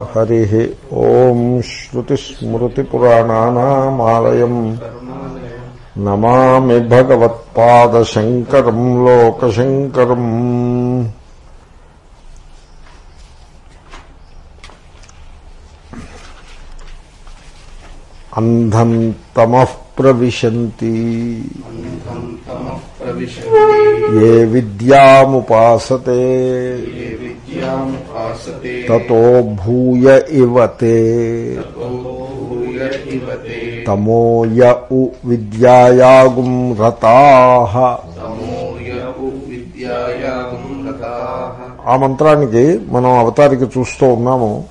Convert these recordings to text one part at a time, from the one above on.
హరి ఓం శ్రుతిస్మృతిపురాణానామాలయం నమామి భగవత్పాదశంకరం లోకశంకరం అంధం తమః ప్రవిశంతి ప్రవిశంతి ఏ విద్యాముపాసతే తతో భూయ ఇవతే తమోయ ఉ విద్యాయాగుం రతాః ఆ మంత్రానికి మనం అవతారిక చూస్తూ ఉన్నాము.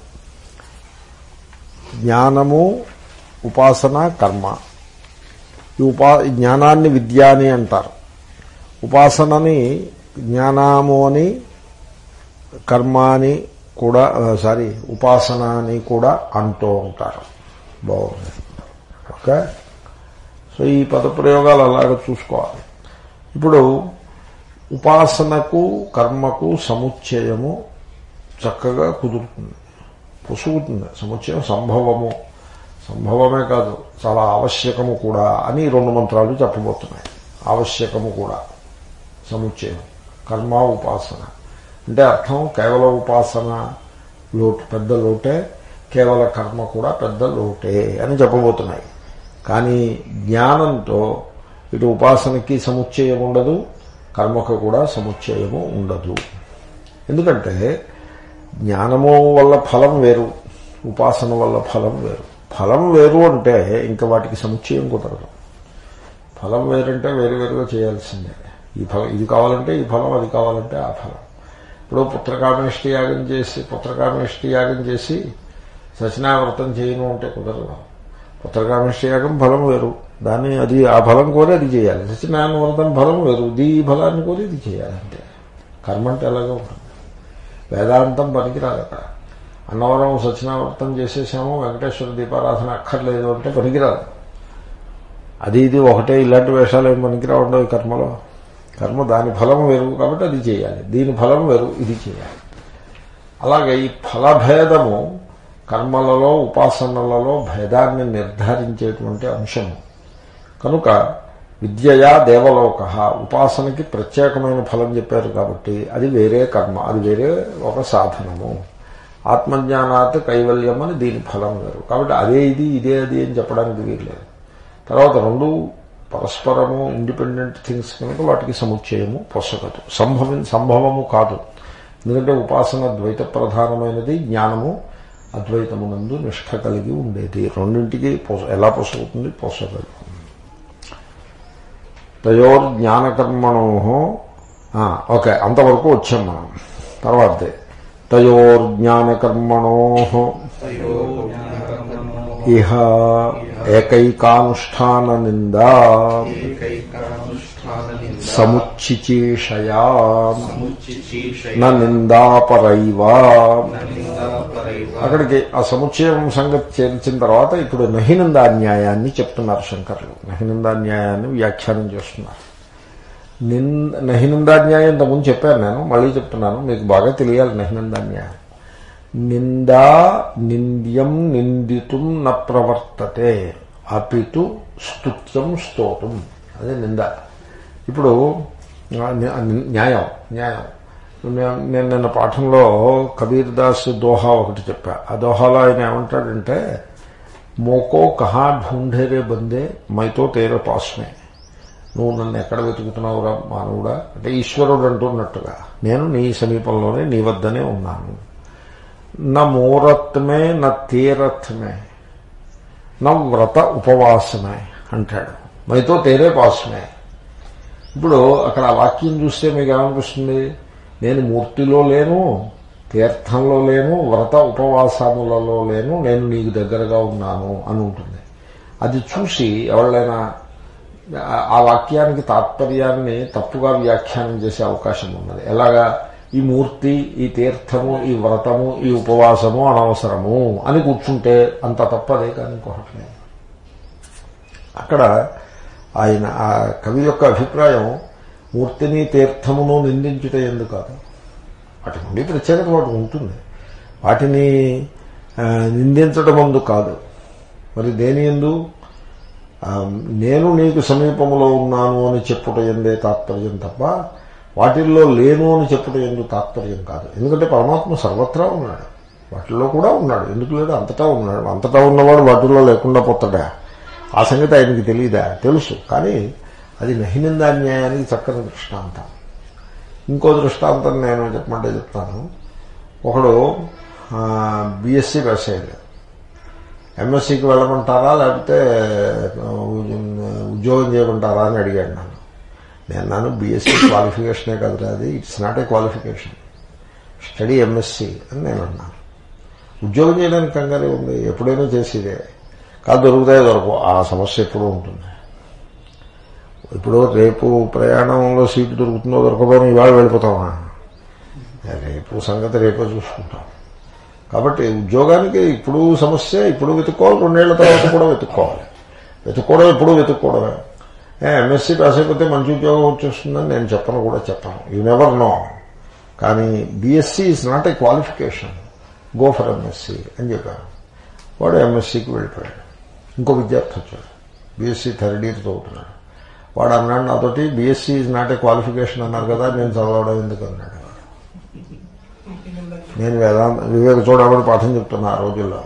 జ్ఞానము ఉపాసన కర్మ. ఈ ఉపా జ్ఞానాన్ని విద్య అని అంటారు. ఉపాసనని జ్ఞానము అని కర్మ అని కూడా సారీ ఉపాసన అని కూడా అంటూ ఉంటారు. బాగుంది. ఓకే? సో ఈ పదప్రయోగాలు అలాగ చూసుకోవాలి. ఇప్పుడు ఉపాసనకు కర్మకు సముచ్చయము చక్కగా కుదురుతుంది. పొసుగుతుంది. సముచ్చయం సంభవము. సంభవమే కాదు చాలా ఆవశ్యకము కూడా అని రెండు మంత్రాలు చెప్పబోతున్నాయి. ఆవశ్యకము కూడా. సముచ్చయం. కర్మ ఉపాసన. అంటే అర్థం కేవల ఉపాసన లోటు పెద్ద లోటే కేవల కర్మ కూడా పెద్ద లోటే అని చెప్పబోతున్నాయి. కానీ జ్ఞానంతో ఇటు ఉపాసనకి సముచ్చయం ఉండదు కర్మకు కూడా సముచ్చయము ఉండదు. ఎందుకంటే జ్ఞానము వల్ల ఫలం వేరు ఉపాసన వల్ల ఫలం వేరు. ఫలం వేరు అంటే ఇంకా వాటికి సముచ్చయం కుదరదు. ఫలం వేరంటే వేరు వేరుగా చేయాల్సిందే. ఈ ఫలం ఇది కావాలంటే ఈ ఫలం అది కావాలంటే ఆ ఫలం. ఇప్పుడు పుత్రకామేష్టి యాగం చేసి పుత్రకామేష్టి యాగం చేసి సచినావ్రతం చేయను అంటే కుదరదు. పుత్రకామేష్టి యాగం ఫలం వేరు. దాన్ని అది ఆ ఫలం కోరి అది చేయాలి. సత్యనారాయణ ఫలం వేరు. దీ ఫలాన్ని కోరి ఇది చేయాలంటే కర్మ అంటే ఎలాగో ఉంటుంది వేదాంతం పనికిరాదు అక్కడ. అన్నవరం సత్యనావ్రతం చేసేసాము వెంకటేశ్వర దీపారాధన అక్కర్లేదు అంటే పనికిరాదు. అది ఇది ఒకటే ఇలాంటి వేషాలు ఏం పనికిరావు ఉండవు ఈ కర్మలో. కర్మ దాని ఫలం వేరు కాబట్టి అది చేయాలి. దీని ఫలం వేరు ఇది చేయాలి. అలాగే ఈ ఫలభేదము కర్మలలో ఉపాసనలలో భేదాన్ని నిర్ధారించేటువంటి అంశము. కనుక విద్యయా దేవలోక ఉపాసనకి ప్రత్యేకమైన ఫలం చెప్పారు కాబట్టి అది వేరే కర్మ అది వేరే ఒక సాధనము. ఆత్మజ్ఞానాత్ కైవల్యం అని దీని ఫలం వేరు. కాబట్టి అదే ఇది ఇదే అది అని చెప్పడానికి వీల్లేదు. తర్వాత రెండు పరస్పరము ఇండిపెండెంట్ థింగ్స్ కనుక వాటికి సముచ్చయము పొసగదు సంభవి సంభవము కాదు. ఎందుకంటే ఉపాసన ద్వైత ప్రధానమైనది జ్ఞానము అద్వైతమునందు నిష్ట కలిగి ఉండేది. రెండింటికి ఎలా పొసగుతుంది పొసగదు తయోర్ జ్ఞానకర్మణో ఓకే అంతవరకు వచ్చాం మనం. తర్వాతే తయోర్ జ్ఞానకర్మణో తయో జ్ఞానకర్మణో ఇహ ఏకైకానుష్ఠాన నిందా ఏకైకానుష్ఠాన సముచ్చిచీషయా? న నిందాపరైవా నిందాపరైవ అక్కడికి ఆ సముచ్చయం సంగతి చేర్చిన తర్వాత ఇప్పుడు నహినందాన్యాయాన్ని చెప్తున్నారు శంకర్లు. నహినందాన్యాయాన్ని వ్యాఖ్యానం చేస్తున్నారు. నిన్ నహినందాన్యాయం ఇంతకుముందు చెప్పాను నేను మళ్ళీ చెప్తున్నాను. మీకు బాగా తెలియాలి నహినందాన్యాయం. నిందా నింద్యం నిందితుం న ప్రవర్తతే. అపితు స్తుత్యం స్తోతం. అదే నింద. ఇప్పుడు న్యాయం న్యాయం. నేను నిన్న పాఠంలో కబీర్ దాస్ దోహా ఒకటి చెప్పా. ఆ దోహాలో ఆయన ఏమంటాడంటే మోకో కహా ఢూంఢేరే బందే మైతో తేర పాస్మే. నువ్వు నన్ను ఎక్కడ వెతుకుతున్నావురా మానవుడా? అంటే ఈశ్వరుడు అంటున్నట్టుగా. నేను నీ సమీపంలోనే నీ వద్దనే ఉన్నాను. నా మూరత్మే నా తీరత్మే నా వ్రత ఉపవాసమే అంటాడు. మైతో తేరే పాసమే. ఇప్పుడు అక్కడ ఆ వాక్యం చూస్తే మీకు ఏమనిపిస్తుంది? నేను మూర్తిలో లేను తీర్థంలో లేను వ్రత ఉపవాసములలో లేను నేను నీకు దగ్గరగా ఉన్నాను అని ఉంటుంది. అది చూసి ఎవరైనా ఆ- ఆ వాక్యానికి తాత్పర్యాన్ని తప్పుగా వ్యాఖ్యానం చేసే అవకాశం ఉన్నది. ఎలాగా? ఈ మూర్తి ఈ తీర్థము ఈ వ్రతము ఈ ఉపవాసము అనవసరము అని కూర్చుంటే అంత తప్పదే కానీ ఇంకొకటి అక్కడ ఆయన ఆ కవి యొక్క అభిప్రాయం మూర్తిని తీర్థమును నిందించుట ఎందుకు కాదు? వాటి నుండి ప్రత్యేకత వాటి ఉంటుంది. వాటిని నిందించడం అందు కాదు. మరి దేని ఎందు? నేను నీకు సమీపంలో ఉన్నాను అని చెప్పుట ఎందే తాత్పర్యం తప్ప వాటిల్లో లేను అని చెప్పడం ఎందుకు తాత్పర్యం కాదు. ఎందుకంటే పరమాత్మ సర్వత్రా ఉన్నాడు. వాటిల్లో కూడా ఉన్నాడు. ఎందుకు లేడు అంతటా ఉన్నాడు. అంతటా ఉన్నవాడు వాటిల్లో లేకుండా పోతాడా? ఆ సంగతి ఆయనకి తెలియదా తెలుసు. కానీ అది నహినందాన్యాయానికి చక్కని దృష్టాంతం. ఇంకో దృష్టాంతం నేను చెప్పమంటే చెప్తాను. ఒకడు బీఎస్సీ పాస్ అయ్యాడు ఎంఎస్సీకి వెళ్ళమంటారా? లేకపోతే ఉద్యోగం చేయమంటారా అని అడిగాడు నన్ను. నేను అన్నాను బీఎస్సీ క్వాలిఫికేషనే కదరా అది? It's not a qualification study MSc అని నేను అన్నాను. ఉద్యోగం చేయడానికి కంగారే ఉంది ఎప్పుడైనా చేసేదే. కాదు దొరుకుతాయో దొరకవు ఆ సమస్య ఎప్పుడూ ఉంటుంది. ఇప్పుడు రేపు ప్రయాణంలో సీటు దొరుకుతుందో దొరకపోయినా ఇవాళ వెళ్ళిపోతామా? రేపు సంగతి రేపే చూసుకుంటాం. కాబట్టి ఉద్యోగానికి ఇప్పుడు సమస్య ఇప్పుడు వెతుక్కోవాలి రెండేళ్ళ తర్వాత కూడా వెతుక్కోవాలి. వెతుక్కోవడం ఎప్పుడు వెతుక్కోవడమే. ఎంఎస్సీ పాస్ అయిపోతే మంచి ఉద్యోగం వచ్చేస్తుందని నేను చెప్పను కూడా చెప్పను. యూ నెవర్ నో కానీ BSc is not a qualification go for MSc అని చెప్పాను. వాడు ఎంఎస్సీకి వెళ్ళిపోయాడు. ఇంకో విద్యార్థి వచ్చాడు. బీఎస్సీ థర్డ్ ఇయర్ చదువుతున్నాడు. వాడు అన్నాడు నాతోటి BSc is not a qualification అన్నారు కదా నేను చదవడం ఎందుకు అన్నాడు. నేను వేదాంత వివేక చూడమని పాఠం చెప్తున్నా ఆ రోజుల్లో.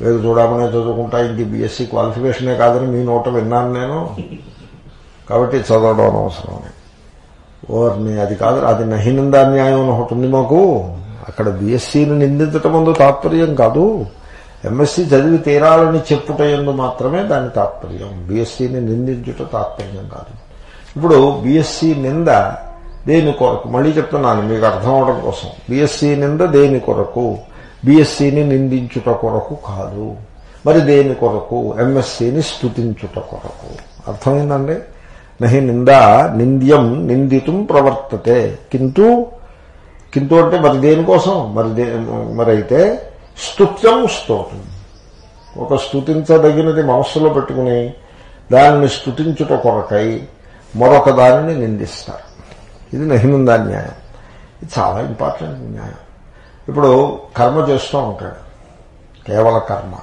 వివేక చూడమనే చదువుకుంటా ఇంక బీఎస్సీ క్వాలిఫికేషనే కాదని మీ నోట విన్నాను నేను. కాబట్టి చదవడం అనవసరం. ఓర్ని అది కాదు అది నహినందాన్యాయం అని ఒకటి ఉంది మాకు. అక్కడ బీఎస్సీని నిందించటం ముందు తాత్పర్యం కాదు. ఎంఎస్సీ చదివి తీరాలని చెప్పుట ఎందు మాత్రమే దాని తాత్పర్యం. బీఎస్సీని నిందించుట తాత్పర్యం కాదు. ఇప్పుడు బీఎస్సీ నింద దేని కొరకు? మళ్ళీ చెప్తున్నాను మీకు అర్థం అవడం కోసం. బీఎస్సీ నింద దేని కొరకు? బీఎస్సీని నిందించుట కొరకు కాదు. మరి దేని కొరకు? ఎంఎస్సీని స్థుతించుట కొరకు. అర్థమైందండి? నహి నింద నింద్యం నిందితం ప్రవర్తతే. కింటూ కింటూ అంటే మరి దేనికోసం మరి దే మరి అయితే స్తుత్యం స్తోత్రం ఒక స్తుతించదగినది మనస్సులో పెట్టుకుని దానిని స్తుతించుట కొరకై మరొక దానిని నిందిస్తారు. ఇది నహినందా న్యాయం. ఇది చాలా ఇంపార్టెంట్ న్యాయం. ఇప్పుడు కర్మ చేస్తూ ఉంటాడు. కేవల కర్మ.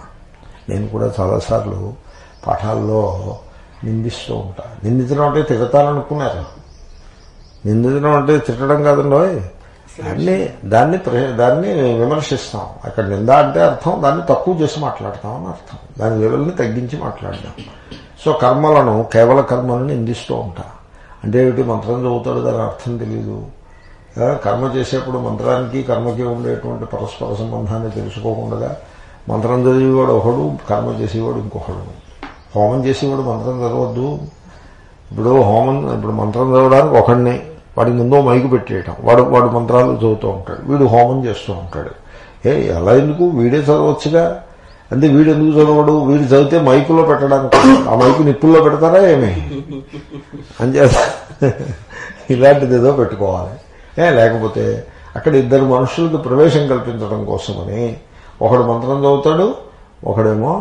నేను కూడా చాలాసార్లు పాఠాల్లో నిందిస్తూ ఉంటారు. నిందించడం అంటే తిడతారనుకున్నారు. నిందించడం అంటే తిట్టడం కాదండో దాన్ని దాన్ని దాన్ని విమర్శిస్తాం. అక్కడ నింద అంటే అర్థం దాన్ని తక్కువ చేసి మాట్లాడతాం అని అర్థం. దాని లెవెల్ని తగ్గించి మాట్లాడదాం సో కర్మలను కేవల కర్మలను నిందిస్తూ ఉంటా. అంటే ఏమిటి? మంత్రం చదువుతాడు దాని అర్థం తెలియదు కర్మ చేసేప్పుడు మంత్రానికి కర్మకి ఉండేటువంటి పరస్పర సంబంధాన్ని తెలుసుకోకుండా మంత్రం చదివేవాడు ఒకడు కర్మ చేసేవాడు ఇంకొకడు. హోమం చేసేవాడు మంత్రం చదవద్దు. ఇప్పుడు హోమం ఇప్పుడు మంత్రం చదవడానికి ఒకడిని వాడి ముందు మైకు పెట్టేయటం. వాడు వాడు మంత్రాలు చదువుతూ ఉంటాడు. వీడు హోమం చేస్తూ ఉంటాడు. ఏ ఎలా ఎందుకు? వీడే చదవచ్చుగా? అంటే వీడు ఎందుకు చదవడు? వీడు చదివితే మైకులో పెట్టడానికి ఆ మైకు నిప్పుల్లో పెడతారా ఏమి? అంచేత ఇలాంటిది ఏదో పెట్టుకోవాలి. ఏ లేకపోతే అక్కడ ఇద్దరు మనుషులకు ప్రవేశం కల్పించడం కోసమని ఒకడు మంత్రం చదువుతాడు ఒకడేమో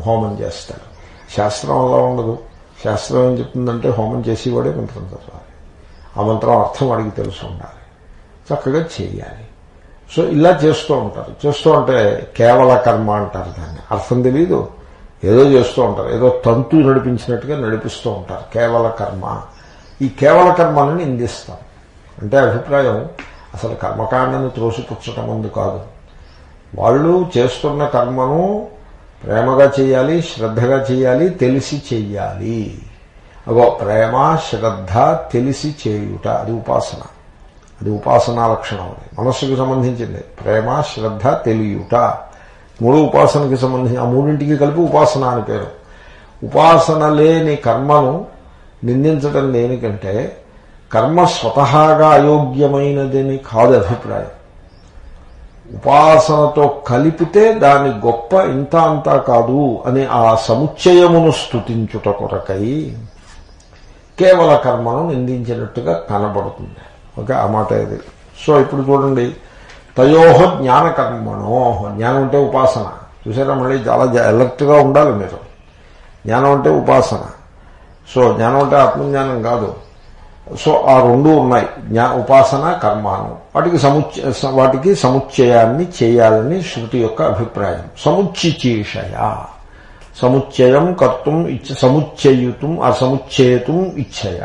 హోమం చేస్తాడు శాస్త్రం అలా ఉండదు. శాస్త్రం ఏం చెప్తుందంటే హోమం చేసేవాడే మంత్రం చదవాలి ఆ మంత్రం అర్థం వాడికి తెలుసు ఉండాలి. చక్కగా చేయాలి. సో ఇలా చేస్తూ ఉంటారు. చేస్తూ ఉంటే కేవల కర్మ అంటారు దాన్ని. అర్థం తెలీదు. ఏదో చేస్తూ ఉంటారు. ఏదో తంతు నడిపించినట్టుగా నడిపిస్తూ ఉంటారు. కేవల కర్మ. ఈ కేవల కర్మని నిందిస్తాం. అంటే అభిప్రాయం అసలు కర్మకాండను త్రోసిపుచ్చటం ముందు కాదు. వాళ్ళు చేస్తున్న కర్మను ప్రేమగా చేయాలి శ్రద్ధగా చేయాలి తెలిసి చెయ్యాలి అగో ప్రేమ శ్రద్ధ తెలిసి చేయుట అది ఉపాసన. అది ఉపాసనా లక్షణం అది. మనస్సుకు సంబంధించింది. ప్రేమ శ్రద్ధ తెలియుట. మూడు ఉపాసనకి సంబంధించి ఆ మూడింటికి కలిపి ఉపాసన అని పేరు. ఉపాసన లేని కర్మను నిందించడం దేనికంటే కర్మ స్వతహాగా అయోగ్యమైనదని కాదు అభిప్రాయం. ఉపాసనతో కలిపితే దాని గొప్ప ఇంత అంతా కాదు అని ఆ సముచ్చయమును స్థుతించుట కొరకై కేవల కర్మను నిందించినట్టుగా కనబడుతుంది. ఓకే ఆ మాట ఇది. సో ఇప్పుడు చూడండి తయోహ జ్ఞాన కర్మణో జ్ఞానం అంటే ఉపాసన. చూసారా మళ్ళీ చాలా అలర్ట్గా ఉండాలి మీరు. జ్ఞానం అంటే ఉపాసన. సో జ్ఞానం అంటే ఆత్మజ్ఞానం కాదు. సో ఆ రెండు ఉన్నాయి. జ్ఞా ఉపాసన కర్మాను. వాటికి సముచ్చ వాటికి సముచ్చయాన్ని చేయాలని శృతి యొక్క అభిప్రాయం. సముచ్చిచీషయ. సముచ్చయం కర్తం ఇచ్చ సముచ్చయుతం ఆ సముచ్చేతుం ఇచ్చయ.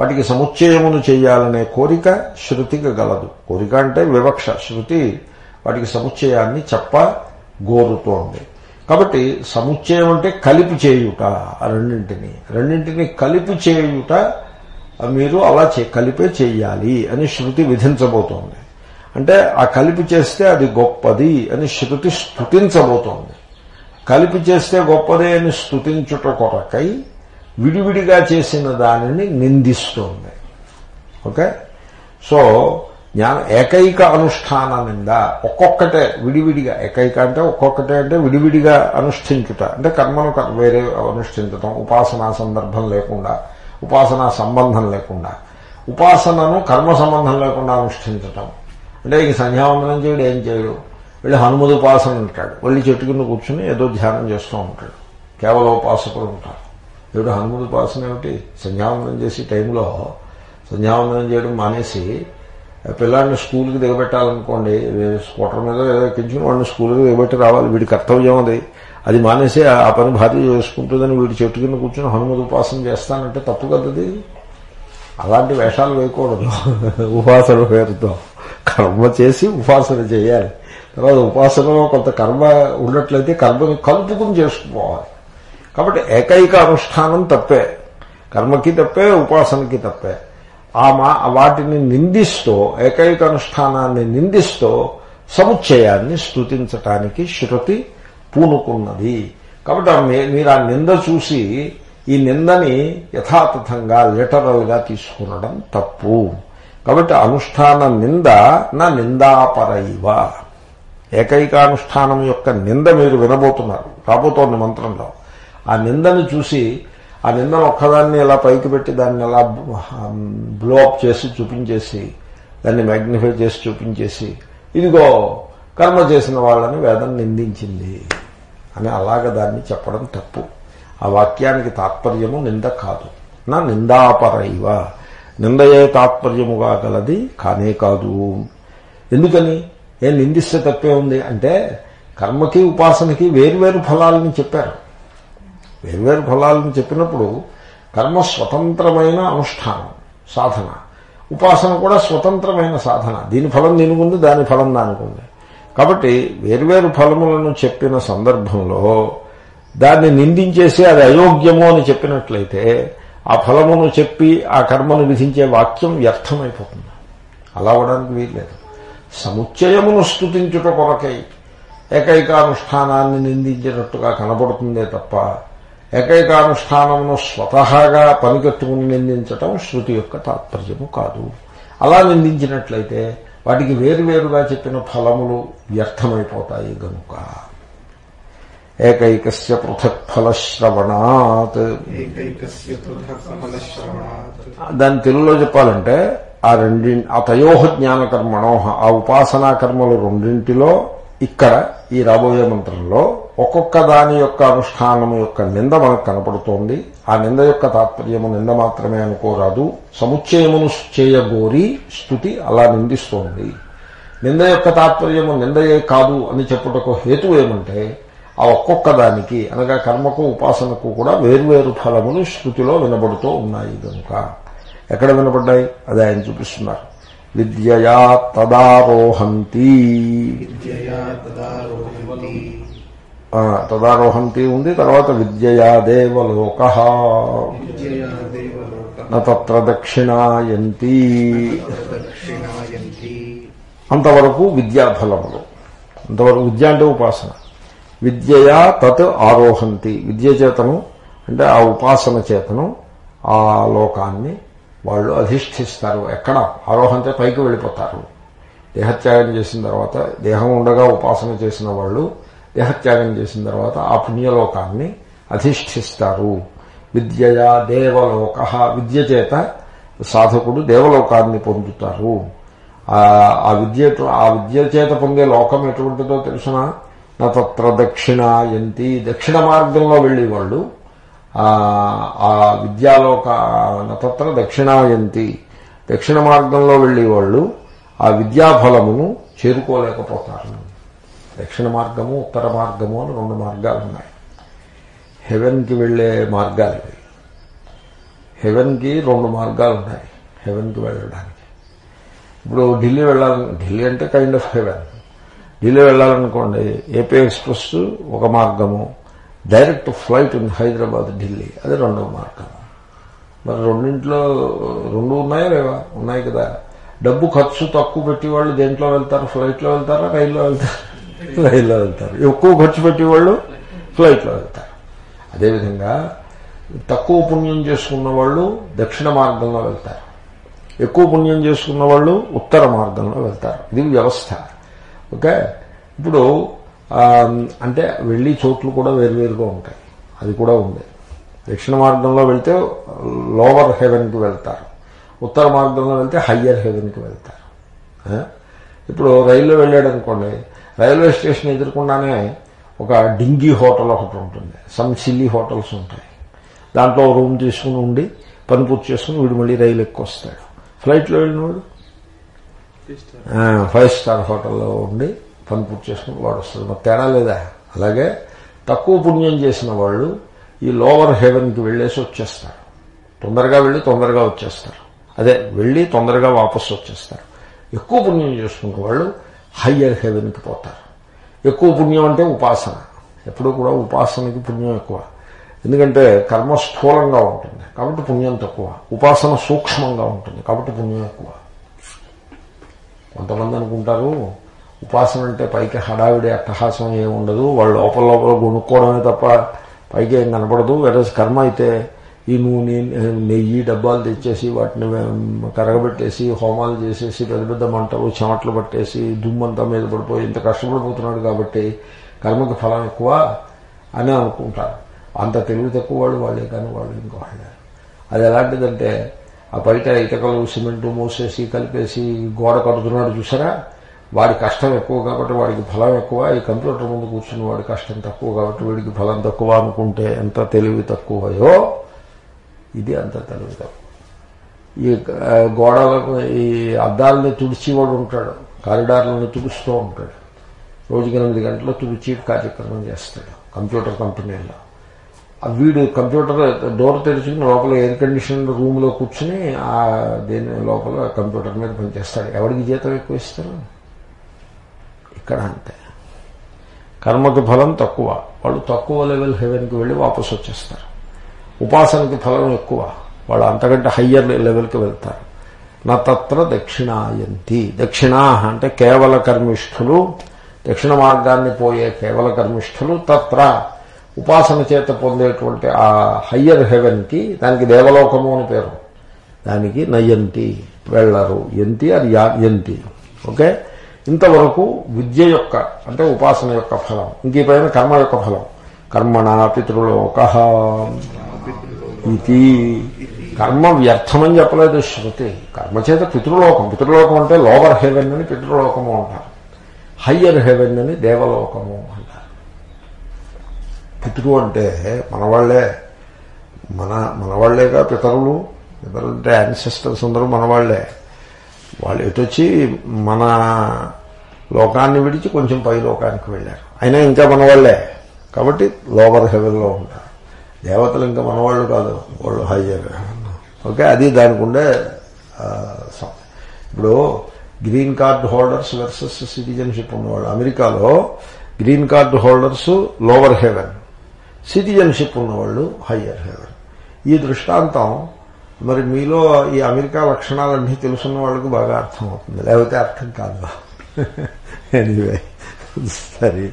వాటికి సముచ్చయమును చేయాలనే కోరిక శృతికి గలదు. కోరిక అంటే వివక్ష శృతి వాటికి సముచ్చయాన్ని చెప్ప గోరుతోంది. కాబట్టి సముచ్చయం అంటే కలిపి చేయుట ఆ రెండింటిని. రెండింటిని కలిపి చేయుట మీరు అలా చే కలిపే చేయాలి అని శృతి విధించబోతోంది. అంటే ఆ కలిపి చేస్తే అది గొప్పది అని శృతి స్థుతించబోతోంది కలిపి చేస్తే గొప్పదే అని స్థుతించుట కొరకై విడివిడిగా చేసిన దానిని నిందిస్తోంది. ఓకే? సో జ్ఞాన ఏకైక అనుష్ఠాన నింద ఒక్కొక్కటే విడివిడిగా. ఏకైక అంటే ఒక్కొక్కటే అంటే విడివిడిగా అనుష్ఠించుట. అంటే కర్మను వేరే అనుష్ఠించటం ఉపాసనా సందర్భం లేకుండా ఉపాసనా సంబంధం లేకుండా. ఉపాసనను కర్మ సంబంధం లేకుండా అనుష్ఠించటం. అంటే ఇంక సంధ్యావందనం చేయడు ఏం చేయడు. వెళ్ళి హనుమది ఉపాసన ఉంటాడు. వెళ్ళి చెట్టు కింద కూర్చుని ఏదో ధ్యానం చేస్తూ ఉంటాడు. కేవలం ఉపాసకులు ఉంటారు ఇప్పుడు హనుమది ఉపాసన ఏమిటి? సంధ్యావందనం చేసే టైంలో సంధ్యావందనం చేయడం మానేసి పిల్లాడిని స్కూల్కి దిగబెట్టాలనుకోండి స్కూటర్ మీద ఏదో ఎక్కించుకుని వాడిని స్కూల్కి దిగబెట్టి రావాలి. వీడి కర్తవ్యం అది. అది మానేసి ఆ పని భార్య చేసుకుంటుందని వీడి చెట్టు కింద కూర్చొని హనుమతి ఉపాసన చేస్తానంటే తప్పు కదది అలాంటి వేషాలు వేయకూడదు. ఉపాసన పేరుతో కర్మ చేసి ఉపాసన చేయాలి. తర్వాత ఉపాసనలో కొంత కర్మ ఉన్నట్లయితే కర్మని కలుపుకుని చేసుకుపోవాలి. కాబట్టి ఏకైక అనుష్ఠానం తప్పే. కర్మకి తప్పే ఉపాసనకి తప్పే. ఆ మా వాటిని నిందిస్తూ ఏకైక అనుష్ఠానాన్ని నిందిస్తూ సముచ్చయాన్ని స్తుతించటానికి శృతి పూనుకున్నది. కాబట్టి మీ- మీరు ఆ నింద చూసి ఈ నిందని యథాతథంగా లిటరల్గా తీసుకునడం తప్పు. కాబట్టి అనుష్ఠాన నింద నా నిందాపరైవ ఏకైకానుష్ఠానం యొక్క నింద మీరు వినబోతున్నారు రాబోతోంది మంత్రంలో. ఆ నిందని చూసి ఆ నిందను ఒక్కదాన్ని ఎలా పైకి పెట్టి దాన్ని ఎలా బ్లోఅప్ చేసి చూపించేసి దాన్ని మ్యాగ్నిఫై చేసి చూపించేసి ఇదిగో కర్మ చేసిన వాళ్ళని వేదం నిందించింది అని అలాగ దాన్ని చెప్పడం తప్పు. ఆ వాక్యానికి తాత్పర్యము నింద కాదు. నా నిందాపరైవ. నిందయే తాత్పర్యముగా గలది కానే కాదు. ఎందుకని? ఏం నిందిస్తే తప్పే ఉంది. అంటే కర్మకి ఉపాసనకి వేర్వేరు ఫలాలని చెప్పారు. వేర్వేరు ఫలాలను చెప్పినప్పుడు కర్మ స్వతంత్రమైన అనుష్ఠానం సాధన. ఉపాసన కూడా స్వతంత్రమైన సాధన. దీని ఫలం దీనికి ఉంది దాని ఫలం దానికి ఉంది కాబట్టి వేర్వేరు ఫలములను చెప్పిన సందర్భంలో దాన్ని నిందించేసి అది అయోగ్యము అని చెప్పినట్లయితే ఆ ఫలమును చెప్పి ఆ కర్మను విధించే వాక్యం వ్యర్థమైపోతుంది. అలా అవడానికి వీల్లేదు. సముచ్చయమును స్థుతించుట కొరకై ఏకైకానుష్ఠానాన్ని నిందించినట్టుగా కనబడుతుందే తప్ప ఏకైకానుష్ఠానమును స్వతహాగా పనికట్టుకుని నిందించటం శృతి యొక్క తాత్పర్యము కాదు. అలా నిందించినట్లయితే వాటికి వేరువేరుగా చెప్పిన ఫలములు వ్యర్థమైపోతాయి గనుక. ఏకైకస్య పృథక్ ఫలశ్రవణాత్ దాని తెలుగులో చెప్పాలంటే ఆ రెండి ఆ తయోహ జ్ఞానకర్మణోహ ఆ ఉపాసనా కర్మలు రెండింటిలో ఇక్కడ ఈ రాబోయే మంత్రంలో ఒక్కొక్క దాని యొక్క అనుష్ఠానము యొక్క నింద మనకు కనపడుతోంది. ఆ నింద యొక్క తాత్పర్యము నింద మాత్రమే అనుకోరాదు. సముచ్చయమును చేయగోరి స్థుతి అలా నిందిస్తోంది. నింద యొక్క తాత్పర్యము నిందయే కాదు అని చెప్పుటకు హేతు ఏమంటే ఆ ఒక్కొక్క దానికి అనగా కర్మకు ఉపాసనకు కూడా వేర్వేరు ఫలములు శృతిలో వినబడుతూ ఉన్నాయి కనుక ఎక్కడ వినబడ్డాయి? అది ఆయన చూపిస్తున్నారు. విద్యయా తదారోహంతి తదారోహంతి ఉంది తర్వాత విద్యయా దేవలోక. విద్యయా దేవలోకం. నత్ర దక్షిణాయంతి. దక్షిణాయంతి. అంతవరకు విద్యాఫలములు. అంతవరకు విద్య అంటే ఉపాసన. విద్యయా తత్ ఆరోహంతి. విద్య చేతను అంటే ఆ ఉపాసన చేతను ఆ లోకాన్ని వాళ్ళు అధిష్ఠిస్తారు. ఎక్కడ? ఆరోహంతో పైకి వెళ్ళిపోతారు. దేహత్యాగం చేసిన తర్వాత దేహం ఉండగా ఉపాసన చేసిన వాళ్ళు దేహత్యాగం చేసిన తర్వాత ఆ పుణ్యలోకాన్ని అధిష్ఠిస్తారు. విద్యయా దేవలోక. విద్య చేత సాధకుడు దేవలోకాన్ని పొందుతారు. ఆ విద్య ఆ విద్య చేత పొందే లోకం ఎటువంటిదో తెలుసిన? నా తత్ర దక్షిణాయంతి. దక్షిణ మార్గంలో వెళ్ళేవాళ్ళు ఆ విద్యాలోక నతత్ర దక్షిణాయంతి. దక్షిణ మార్గంలో వెళ్ళేవాళ్ళు ఆ విద్యాఫలమును చేరుకోలేకపోతారు. దక్షిణ మార్గము ఉత్తర మార్గము అని రెండు మార్గాలు ఉన్నాయి. హెవెన్కి వెళ్ళే మార్గాలు ఇవి. హెవెన్కి రెండు మార్గాలు ఉన్నాయి హెవెన్కి వెళ్ళడానికి. ఇప్పుడు ఢిల్లీ వెళ్ళాలను ఢిల్లీ అంటే కైండ్ ఆఫ్ హెవెన్ ఢిల్లీ వెళ్ళాలనుకోండి ఏపీ ఎక్స్ప్రెస్ ఒక మార్గము డైరెక్ట్ ఫ్లైట్ ఉంది హైదరాబాద్ ఢిల్లీ. అది రెండవ మార్గం. మరి రెండింట్లో రెండు ఉన్నాయా లేవా? ఉన్నాయి కదా. డబ్బు ఖర్చు తక్కువ పెట్టి వాళ్ళు దేంట్లో వెళ్తారు? ఫ్లైట్లో వెళ్తారా? రైల్లో వెళ్తారు? రైల్లో వెళ్తారు. ఎక్కువ ఖర్చు పెట్టేవాళ్ళు ఫ్లైట్లో వెళ్తారు. అదేవిధంగా తక్కువ పుణ్యం చేసుకున్న వాళ్ళు దక్షిణ మార్గంలో వెళ్తారు. ఎక్కువ పుణ్యం చేసుకున్న వాళ్ళు ఉత్తర మార్గంలో వెళ్తారు. ఇది వ్యవస్థ. ఓకే? ఇప్పుడు అంటే వెళ్ళి చోట్లు కూడా వేరువేరుగా ఉంటాయి. అది కూడా ఉంది. దక్షిణ మార్గంలో వెళ్తే లోవర్ హెవెన్కి వెళ్తారు. ఉత్తర మార్గంలో వెళ్తే హయ్యర్ హెవెన్కి వెళ్తారు. ఇప్పుడు రైల్లో వెళ్ళాడు అనుకోండి రైల్వే స్టేషన్ ఎదుర్కొండానే ఒక డింగీ హోటల్ ఒకటి ఉంటుంది. సమ్ సిల్లీ హోటల్స్ ఉంటాయి. దాంట్లో రూమ్ తీసుకుని ఉండి పని పూర్తి చేసుకుని వీడు మళ్ళీ రైలు ఎక్కువ వస్తాడు ఫ్లైట్లో వెళ్ళినవాడు? ఫైవ్ స్టార్ హోటల్లో ఉండి పని పూర్తి చేసుకుని వాడు వస్తాడు. మరి తేడా లేదా? అలాగే తక్కువ పుణ్యం చేసిన వాళ్ళు ఈ లోవర్ హెవెన్కి వెళ్ళేసి వచ్చేస్తారు. తొందరగా వెళ్ళి తొందరగా వచ్చేస్తారు. అదే వెళ్ళి తొందరగా వాపసు వచ్చేస్తారు. ఎక్కువ పుణ్యం చేసుకున్న వాళ్ళు హయ్యర్ హెవెన్కి పోతారు. ఎక్కువ పుణ్యం అంటే ఉపాసన. ఎప్పుడూ కూడా ఉపాసనకి పుణ్యం ఎక్కువ. ఎందుకంటే కర్మ స్థూలంగా ఉంటుంది. కాబట్టి పుణ్యం తక్కువ. ఉపాసన సూక్ష్మంగా ఉంటుంది. కాబట్టి పుణ్యం ఎక్కువ. కొంతమంది అనుకుంటారు ఉపాసన అంటే పైకి హడావిడి అట్టహాసం ఏమి ఉండదు. వాళ్ళు లోపల లోపల కొనుక్కోవడమే తప్ప పైకి ఏం కనపడదు. వెరస్ కర్మ అయితే ఈ నూనె నెయ్యి డబ్బాలు తెచ్చేసి వాటిని కరగబెట్టేసి హోమాలు చేసేసి పెద్ద పెద్ద మంటలు చెమటలు పట్టేసి దుమ్మంతా మీద పడిపోయి ఇంత కష్టపడిపోతున్నాడు కాబట్టి కర్మకి ఫలం ఎక్కువ అని అనుకుంటారు. అంత తెలివి తక్కువ వాళ్ళు వాళ్ళే కానీ వాళ్ళు ఇంకో వాళ్ళే అది ఎలాంటిదంటే ఆ బయట ఇటకలు సిమెంటు మూసేసి కలిపేసి గోడ కడుతున్నాడు చూసారా? వాడి కష్టం ఎక్కువ కాబట్టి వాడికి ఫలం ఎక్కువ ఈ కంప్యూటర్ ముందు కూర్చుని వాడి కష్టం తక్కువ కాబట్టి వీడికి ఫలం తక్కువ అనుకుంటే ఎంత తెలివి తక్కువయో ఇది అంత తెలివి తక్కువ. ఈ గోడలకు ఈ అద్దాలని తుడిచేవాడు ఉంటాడు కారిడార్లను తుడుస్తూ ఉంటాడు. రోజుకి ఎనిమిది గంటలు తుడిచి కార్యక్రమం చేస్తాడు కంప్యూటర్ కంపెనీలో వీడు కంప్యూటర్ డోర్ తెరుచుకుని లోపల ఎయిర్ కండిషన్ రూమ్లో కూర్చుని ఆ దేని లోపల కంప్యూటర్ మీద పనిచేస్తాడు. ఎవరికి జీతం ఎక్కువ ఇస్తారు? ఇక్కడ అంతే. కర్మకి ఫలం తక్కువ. వాళ్ళు తక్కువ లెవెల్ హెవెన్కి వెళ్ళి వాపసు వచ్చేస్తారు. ఉపాసనకి ఫలం ఎక్కువ. వాళ్ళు అంతకంటే హయ్యర్ లెవెల్కి వెళ్తారు. నా తత్ర దక్షిణాయంతి. దక్షిణా అంటే కేవల కర్మిష్ఠులు. దక్షిణ మార్గాన్ని పోయే కేవల కర్మిష్ఠులు తత్ర. ఉపాసన చేత పొందేటువంటి ఆ హయ్యర్ హెవెన్కి దానికి దేవలోకము అని పేరు. దానికి నయంతి వెళ్ళరు. ఎంతి అది యంతి. ఓకే? ఇంతవరకు విద్య యొక్క అంటే ఉపాసన యొక్క ఫలం ఇంక పైన కర్మ యొక్క ఫలం. కర్మణ పితృలోక ఇది కర్మ వ్యర్థమని చెప్పలేదు శృతి. కర్మ చేత పితృలోకం. పితృలోకం అంటే లోవర్ హెవెన్ అని పితృలోకము అంటారు. హయ్యర్ హెవెన్ అని దేవలోకము అంటారు. పితృ అంటే మనవాళ్ళే. మన మనవాళ్ళేగా పితరులు. పితరులు అంటే యాన్సెస్టర్స్ అందరూ మనవాళ్ళే. వాళ్ళు వచ్చి మన లోకాన్ని విడిచి కొంచెం పై లోకానికి వెళ్ళారు. అయినా ఇంకా మనవాళ్ళే. కాబట్టి లోవర్ హెవెన్లో ఉంటారు. దేవతలు ఇంకా మనవాళ్ళు కాదు. వాళ్ళు హయ్యర్. ఓకే అది దానికి ఉండే ఇప్పుడు green card holders versus citizenship ఉన్నవాళ్ళు. అమెరికాలో green card holders lower heaven. Citizenship ఉన్నవాళ్ళు హయ్యర్ హెవెన్. ఈ దృష్టాంతం మరి మీలో ఈ అమెరికా లక్షణాలన్నీ తెలుసున్న వాళ్ళకు బాగా అర్థం అవుతుంది లేకపోతే అర్థం కాదు. ఎనీవే సరే.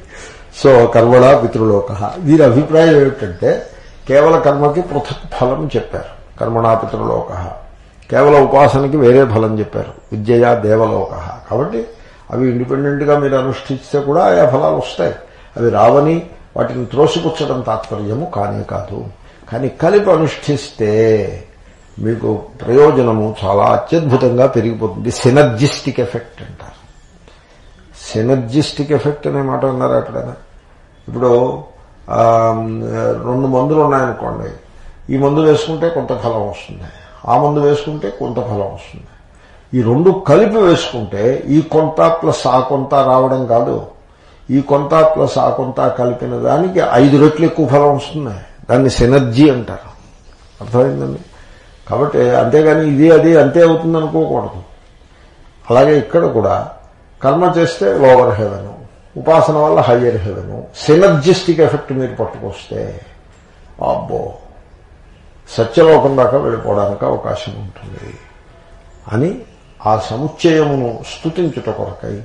సో కర్మణ పితృలోక. వీరి అభిప్రాయం ఏమిటంటే కేవల కర్మకి పృథక్ ఫలం చెప్పారు. కర్మణా పితృలోక. కేవల ఉపాసనకి వేరే ఫలం చెప్పారు. విద్యయా దేవలోక. కాబట్టి అవి ఇండిపెండెంట్గా మీరు అనుష్ఠిస్తే కూడా ఆయా ఫలాలు వస్తాయి. అవి రావని వాటిని త్రోసిపుచ్చడం తాత్పర్యము కానే కాదు. కానీ కలిపి అనుష్ఠిస్తే మీకు ప్రయోజనము చాలా అత్యద్భుతంగా పెరిగిపోతుంది. సినర్జిస్టిక్ ఎఫెక్ట్ అంటారు. సినర్జిస్టిక్ ఎఫెక్ట్ అనే మాట అన్నారు ఎక్కడైనా? ఇప్పుడు రెండు మందులు ఉన్నాయనుకోండి. ఈ మందు వేసుకుంటే కొంత ఫలం వస్తుంది. ఆ మందు వేసుకుంటే కొంత ఫలం వస్తుంది. ఈ రెండు కలిపి వేసుకుంటే ఈ కొంత ప్లస్ ఆ కొంత రావడం కాదు. ఈ కొంత ప్లస్ ఆ కొంత కలిపిన దానికి ఐదు రెట్లు ఎక్కువ ఫలం వస్తుంది. దాన్ని సెనర్జీ అంటారు. అర్థమైందండి? కాబట్టి అంతేగాని ఇది అది అంతే అవుతుంది అనుకోకూడదు అలాగే ఇక్కడ కూడా కర్మ చేస్తే లోవర్ హెవెను ఉపాసన వల్ల హయ్యర్ హెవెను సినర్జిస్టిక్ ఎఫెక్ట్ మీరు పట్టుకొస్తే అబ్బో సత్యలోకం దాకా వెళ్ళిపోవడానికి అవకాశం ఉంటుంది. అని ఆ సముచ్చయమును స్థుతించుట కొరకై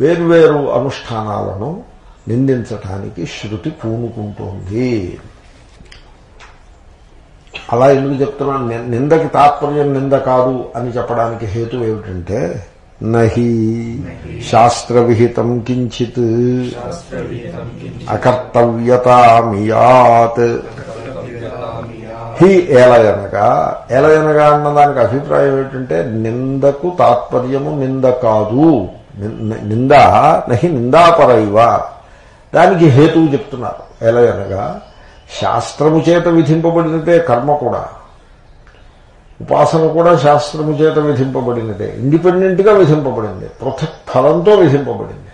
వేర్వేరు అనుష్ఠానాలను నిందించటానికి శృతి పూనుకుంటుంది. అలా ఎందుకు చెప్తున్నాను ని- నిందకి తాత్పర్యం నింద కాదు అని చెప్పడానికి హేతు ఏమిటంటే నహి శాస్త్రవిహితం కించిత్ కించిత్ అకర్తవ్యతామియాత్. హి ఏలయనగా ఏలయనగా అన్నదానికి అభిప్రాయం ఏంటంటే నిందకు తాత్పర్యము నింద కాదు. నింద నహి నిందాపరైవ. దానికి హేతువు చెప్తున్నారు. ఏలయనగా శాస్త్రము చేత విధింపబడినదే కర్మ కూడా. ఉపాసన కూడా శాస్త్రము చేత విధింపబడినదే. ఇండిపెండెంట్గా విధింపబడింది. పృథక్ ఫలంతో విధింపబడింది.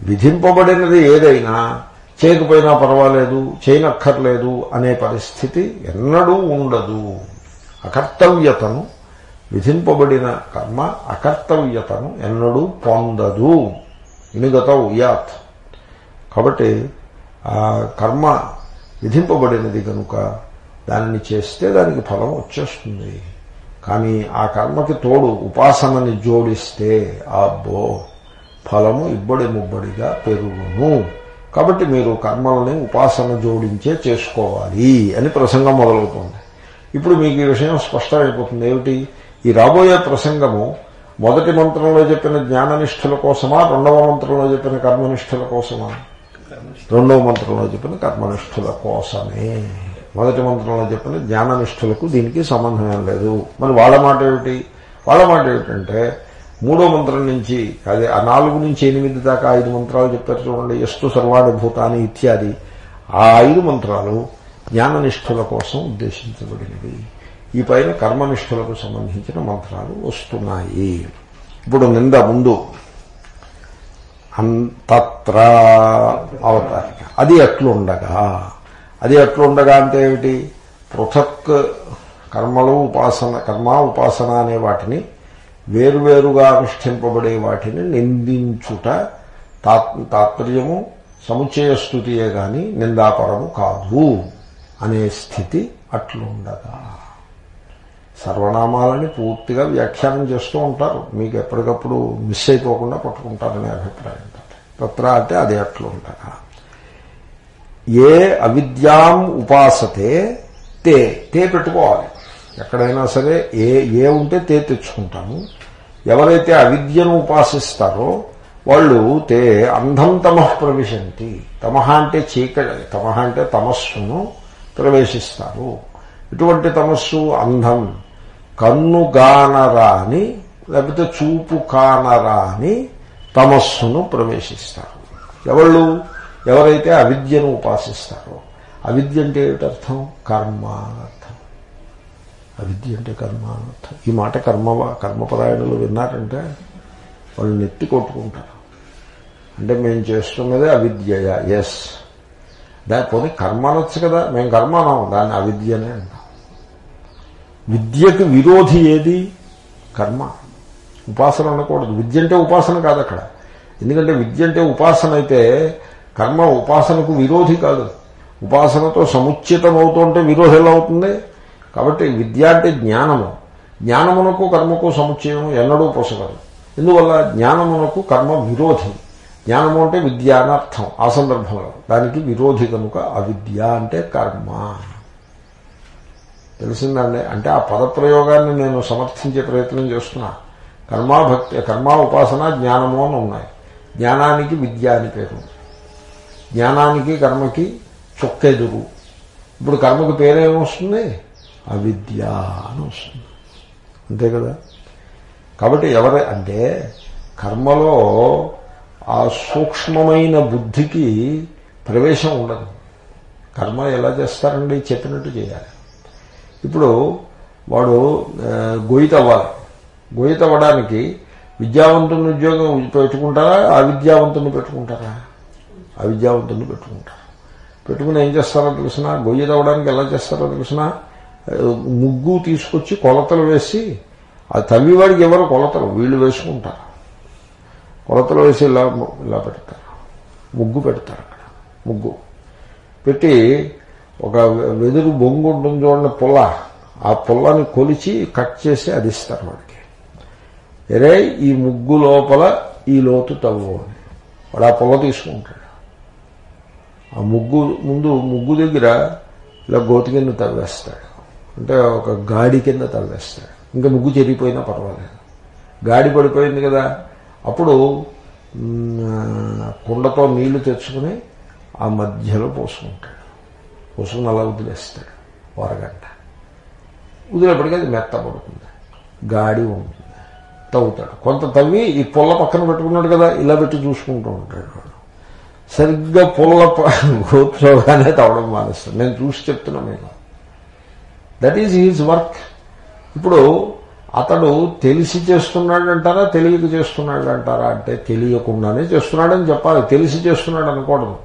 విధింపబడినది ఏదైనా చేయకపోయినా పర్వాలేదు చేయనక్కర్లేదు అనే పరిస్థితి ఎన్నడూ ఉండదు. అకర్తవ్యతను విధింపబడిన కర్మ అకర్తవ్యతను ఎన్నడూ పొందదు. ఇనుగత ఉయాత్ కాబట్టి ఆ కర్మ విధింపబడినది కనుక దాన్ని చేస్తే దానికి ఫలం వచ్చేస్తుంది. కానీ ఆ కర్మకి తోడు ఉపాసనని జోడిస్తే అబ్బో ఫలము ఇబ్బడి ముబ్బడిగా పెరుగును. కాబట్టి మీరు కర్మల్ని ఉపాసన జోడించే చేసుకోవాలి అని ప్రసంగం మొదలవుతుంది. ఇప్పుడు మీకు ఈ విషయం స్పష్టమైపోతుంది. ఏమిటి? ఈ రాబోయే ప్రసంగము మొదటి మంత్రంలో చెప్పిన జ్ఞాననిష్ఠుల కోసమా రెండవ మంత్రంలో చెప్పిన కర్మనిష్ఠుల కోసమా? రెండవ మంత్రంలో చెప్పిన కర్మనిష్ఠుల కోసమే. మొదటి మంత్రంలో చెప్పిన జ్ఞాననిష్ఠులకు దీనికి సంబంధం ఏం లేదు. మరి వాళ్ళ మాట ఏమిటి? వాళ్ళ మాట ఏమిటంటే మూడో మంత్రం నుంచి అదే ఆ నాలుగు నుంచి ఎనిమిది దాకా ఐదు మంత్రాలు చెప్పారు చూడండి ఎస్టు సర్వాణి భూతాని ఇత్యాది. ఆ ఐదు మంత్రాలు జ్ఞాననిష్ఠుల కోసం ఉద్దేశించబడినవి. ఈ పైన కర్మనిష్ఠులకు సంబంధించిన మంత్రాలు వస్తున్నాయి. ఇప్పుడు నింద ముందు. అంతత్ర అవతారిక. అది ఎట్లుండగా అది ఎట్లుండగా అంటే ఏమిటి? పృథక్ కర్మలు ఉపాసన కర్మ ఉపాసన అనే వాటిని వేరువేరుగా అనుష్ఠింపబడే వాటిని నిందించుట తాత్ తాత్పర్యము సముచయ స్థుతియే గాని నిందాపరము కాదు అనే స్థితి అట్లుండగా. సర్వనామాలని పూర్తిగా వ్యాఖ్యానం చేస్తూ ఉంటారు. మీకు ఎప్పటికప్పుడు మిస్ అయిపోకుండా పట్టుకుంటారనే అభిప్రాయం. తత్ర అంటే అది అట్లుండగా. ఏ అవిద్యాం ఉపాసతే తే తే పెట్టుకోవాలి. ఎక్కడైనా సరే ఏ ఏ ఉంటే తే తెచ్చుకుంటాము. ఎవరైతే అవిద్యను ఉపాసిస్తారో వాళ్ళు తే అంధం తమః ప్రవిశంతి. తమహ అంటే చీకటి తమహ అంటే తమస్సును ప్రవేశిస్తారు. ఇటువంటి తమస్సు అంధం. కన్ను గానరాని లేకపోతే చూపు కానరాని తమస్సును ప్రవేశిస్తారు. ఎవళ్ళు? ఎవరైతే అవిద్యను ఉపాసిస్తారో అవిద్య అంటే ఏమిటర్థం? కర్మ అర్థం అవిద్య అంటే కర్మ అనర్థం ఈ మాట కర్మ కర్మపరాయణలు విన్నారంటే వాళ్ళు నెత్తి కొట్టుకుంటారు. అంటే మేము చేస్తున్నదే అవిద్యయ. ఎస్ దాని పోనీ కర్మ అనొచ్చు కదా మేము కర్మ అనం దాన్ని అవిద్యనే అంటాం. విద్యకు విరోధి ఏది? కర్మ. ఉపాసన అనకూడదు. విద్య అంటే ఉపాసన కాదు అక్కడ. ఎందుకంటే విద్య అంటే ఉపాసన అయితే కర్మ ఉపాసనకు విరోధి కాదు. ఉపాసనతో సముచితమవుతుంటే విరోధం ఎలా అవుతుంది? కాబట్టి విద్య అంటే జ్ఞానము. జ్ఞానమునకు కర్మకు సముచ్చయము ఎన్నడూ పొసగదు. ఎందువల్ల? జ్ఞానమునకు కర్మ విరోధి. జ్ఞానము అంటే విద్య అర్థం. ఆ సందర్భంలో. దానికి విరోధి కనుక అవిద్య అంటే కర్మ. తెలిసిందండి? అంటే ఆ పదప్రయోగాన్ని నేను సమర్థించే ప్రయత్నం చేస్తున్నా. కర్మాభక్తి కర్మ ఉపాసన జ్ఞానము అని ఉన్నాయి. జ్ఞానానికి విద్య అని పేరు జ్ఞానానికి కర్మకి చొక్కెదురు. ఇప్పుడు కర్మకి పేరేమొస్తుంది? అవిద్య అని వస్తుంది. అంతే కదా? కాబట్టి ఎవరి అంటే కర్మలో ఆ సూక్ష్మమైన బుద్ధికి ప్రవేశం ఉండదు. కర్మ ఎలా చేస్తారండి? చెప్పినట్టు చేయాలి. ఇప్పుడు వాడు గొయ్యి తవ్వాలి గొయ్యి తవ్వడానికి విద్యావంతుని ఉద్యోగం పెట్టుకుంటారా? అవిద్యావంతుని పెట్టుకుంటారా? అవిద్యావంతుని పెట్టుకుంటారు పెట్టుకుని ఏం చేస్తారో తెలిసిన? గొయ్యి తవ్వడానికి ఎలా చేస్తారో తెలిసిన? ముగ్గు తీసుకొచ్చి కొలతలు వేసి ఆ తవ్వివాడికి ఎవరు కొలతలు? వీళ్ళు వేసుకుంటారు. కొలతలు వేసి ఇలా ఇలా పెడతారు. ముగ్గు పెడతారు అక్కడ. ముగ్గు. పెట్టి ఒక వెదురు బొంగు ఉంటుంది చూడండి పుల్ల. ఆ పుల్లని కొలిచి కట్ చేసి అది ఇస్తారు వాడికి. ఎరే ఈ ముగ్గు లోపల ఈ లోతు తవ్వు అని. వాడు ఆ పుల్ల తీసుకుంటాడు. ఆ ముగ్గు ముందు ముగ్గు దగ్గర ఇలా గోతి కింద తవ్వేస్తాడు. అంటే ఒక గాడి కింద తవ్వేస్తాడు. ఇంకా ముగ్గు చెరిగిపోయినా పర్వాలేదు. గాడి పడిపోయింది కదా. అప్పుడు కుండతో నీళ్ళు తెచ్చుకుని ఆ మధ్యలో పోసుకుంటాడు. పోసుకుని అలా వదిలేస్తాడు. ఓ అరగంట వదిలేపటికి అది మెత్త పడుతుంది. గాడి ఉంటుంది. తవ్వుతాడు. కొంత తవ్వి ఈ పొల్ల పక్కన పెట్టుకున్నాడు కదా ఇలా పెట్టి చూసుకుంటూ ఉంటాడు. సరిగ్గా పుల్ల కూర్చోగానే తవ్వడం మానేస్తాడు నేను చూసి చెప్తున్నా మీకు దట్ ఈజ్ హీజ్ వర్క్ ఇప్పుడు అతడు తెలిసి చేస్తున్నాడు అంటారా తెలియక చేస్తున్నాడు అంటారా అంటే తెలియకుండానే చేస్తున్నాడని చెప్పాలి. తెలిసి చేస్తున్నాడు అనకూడదు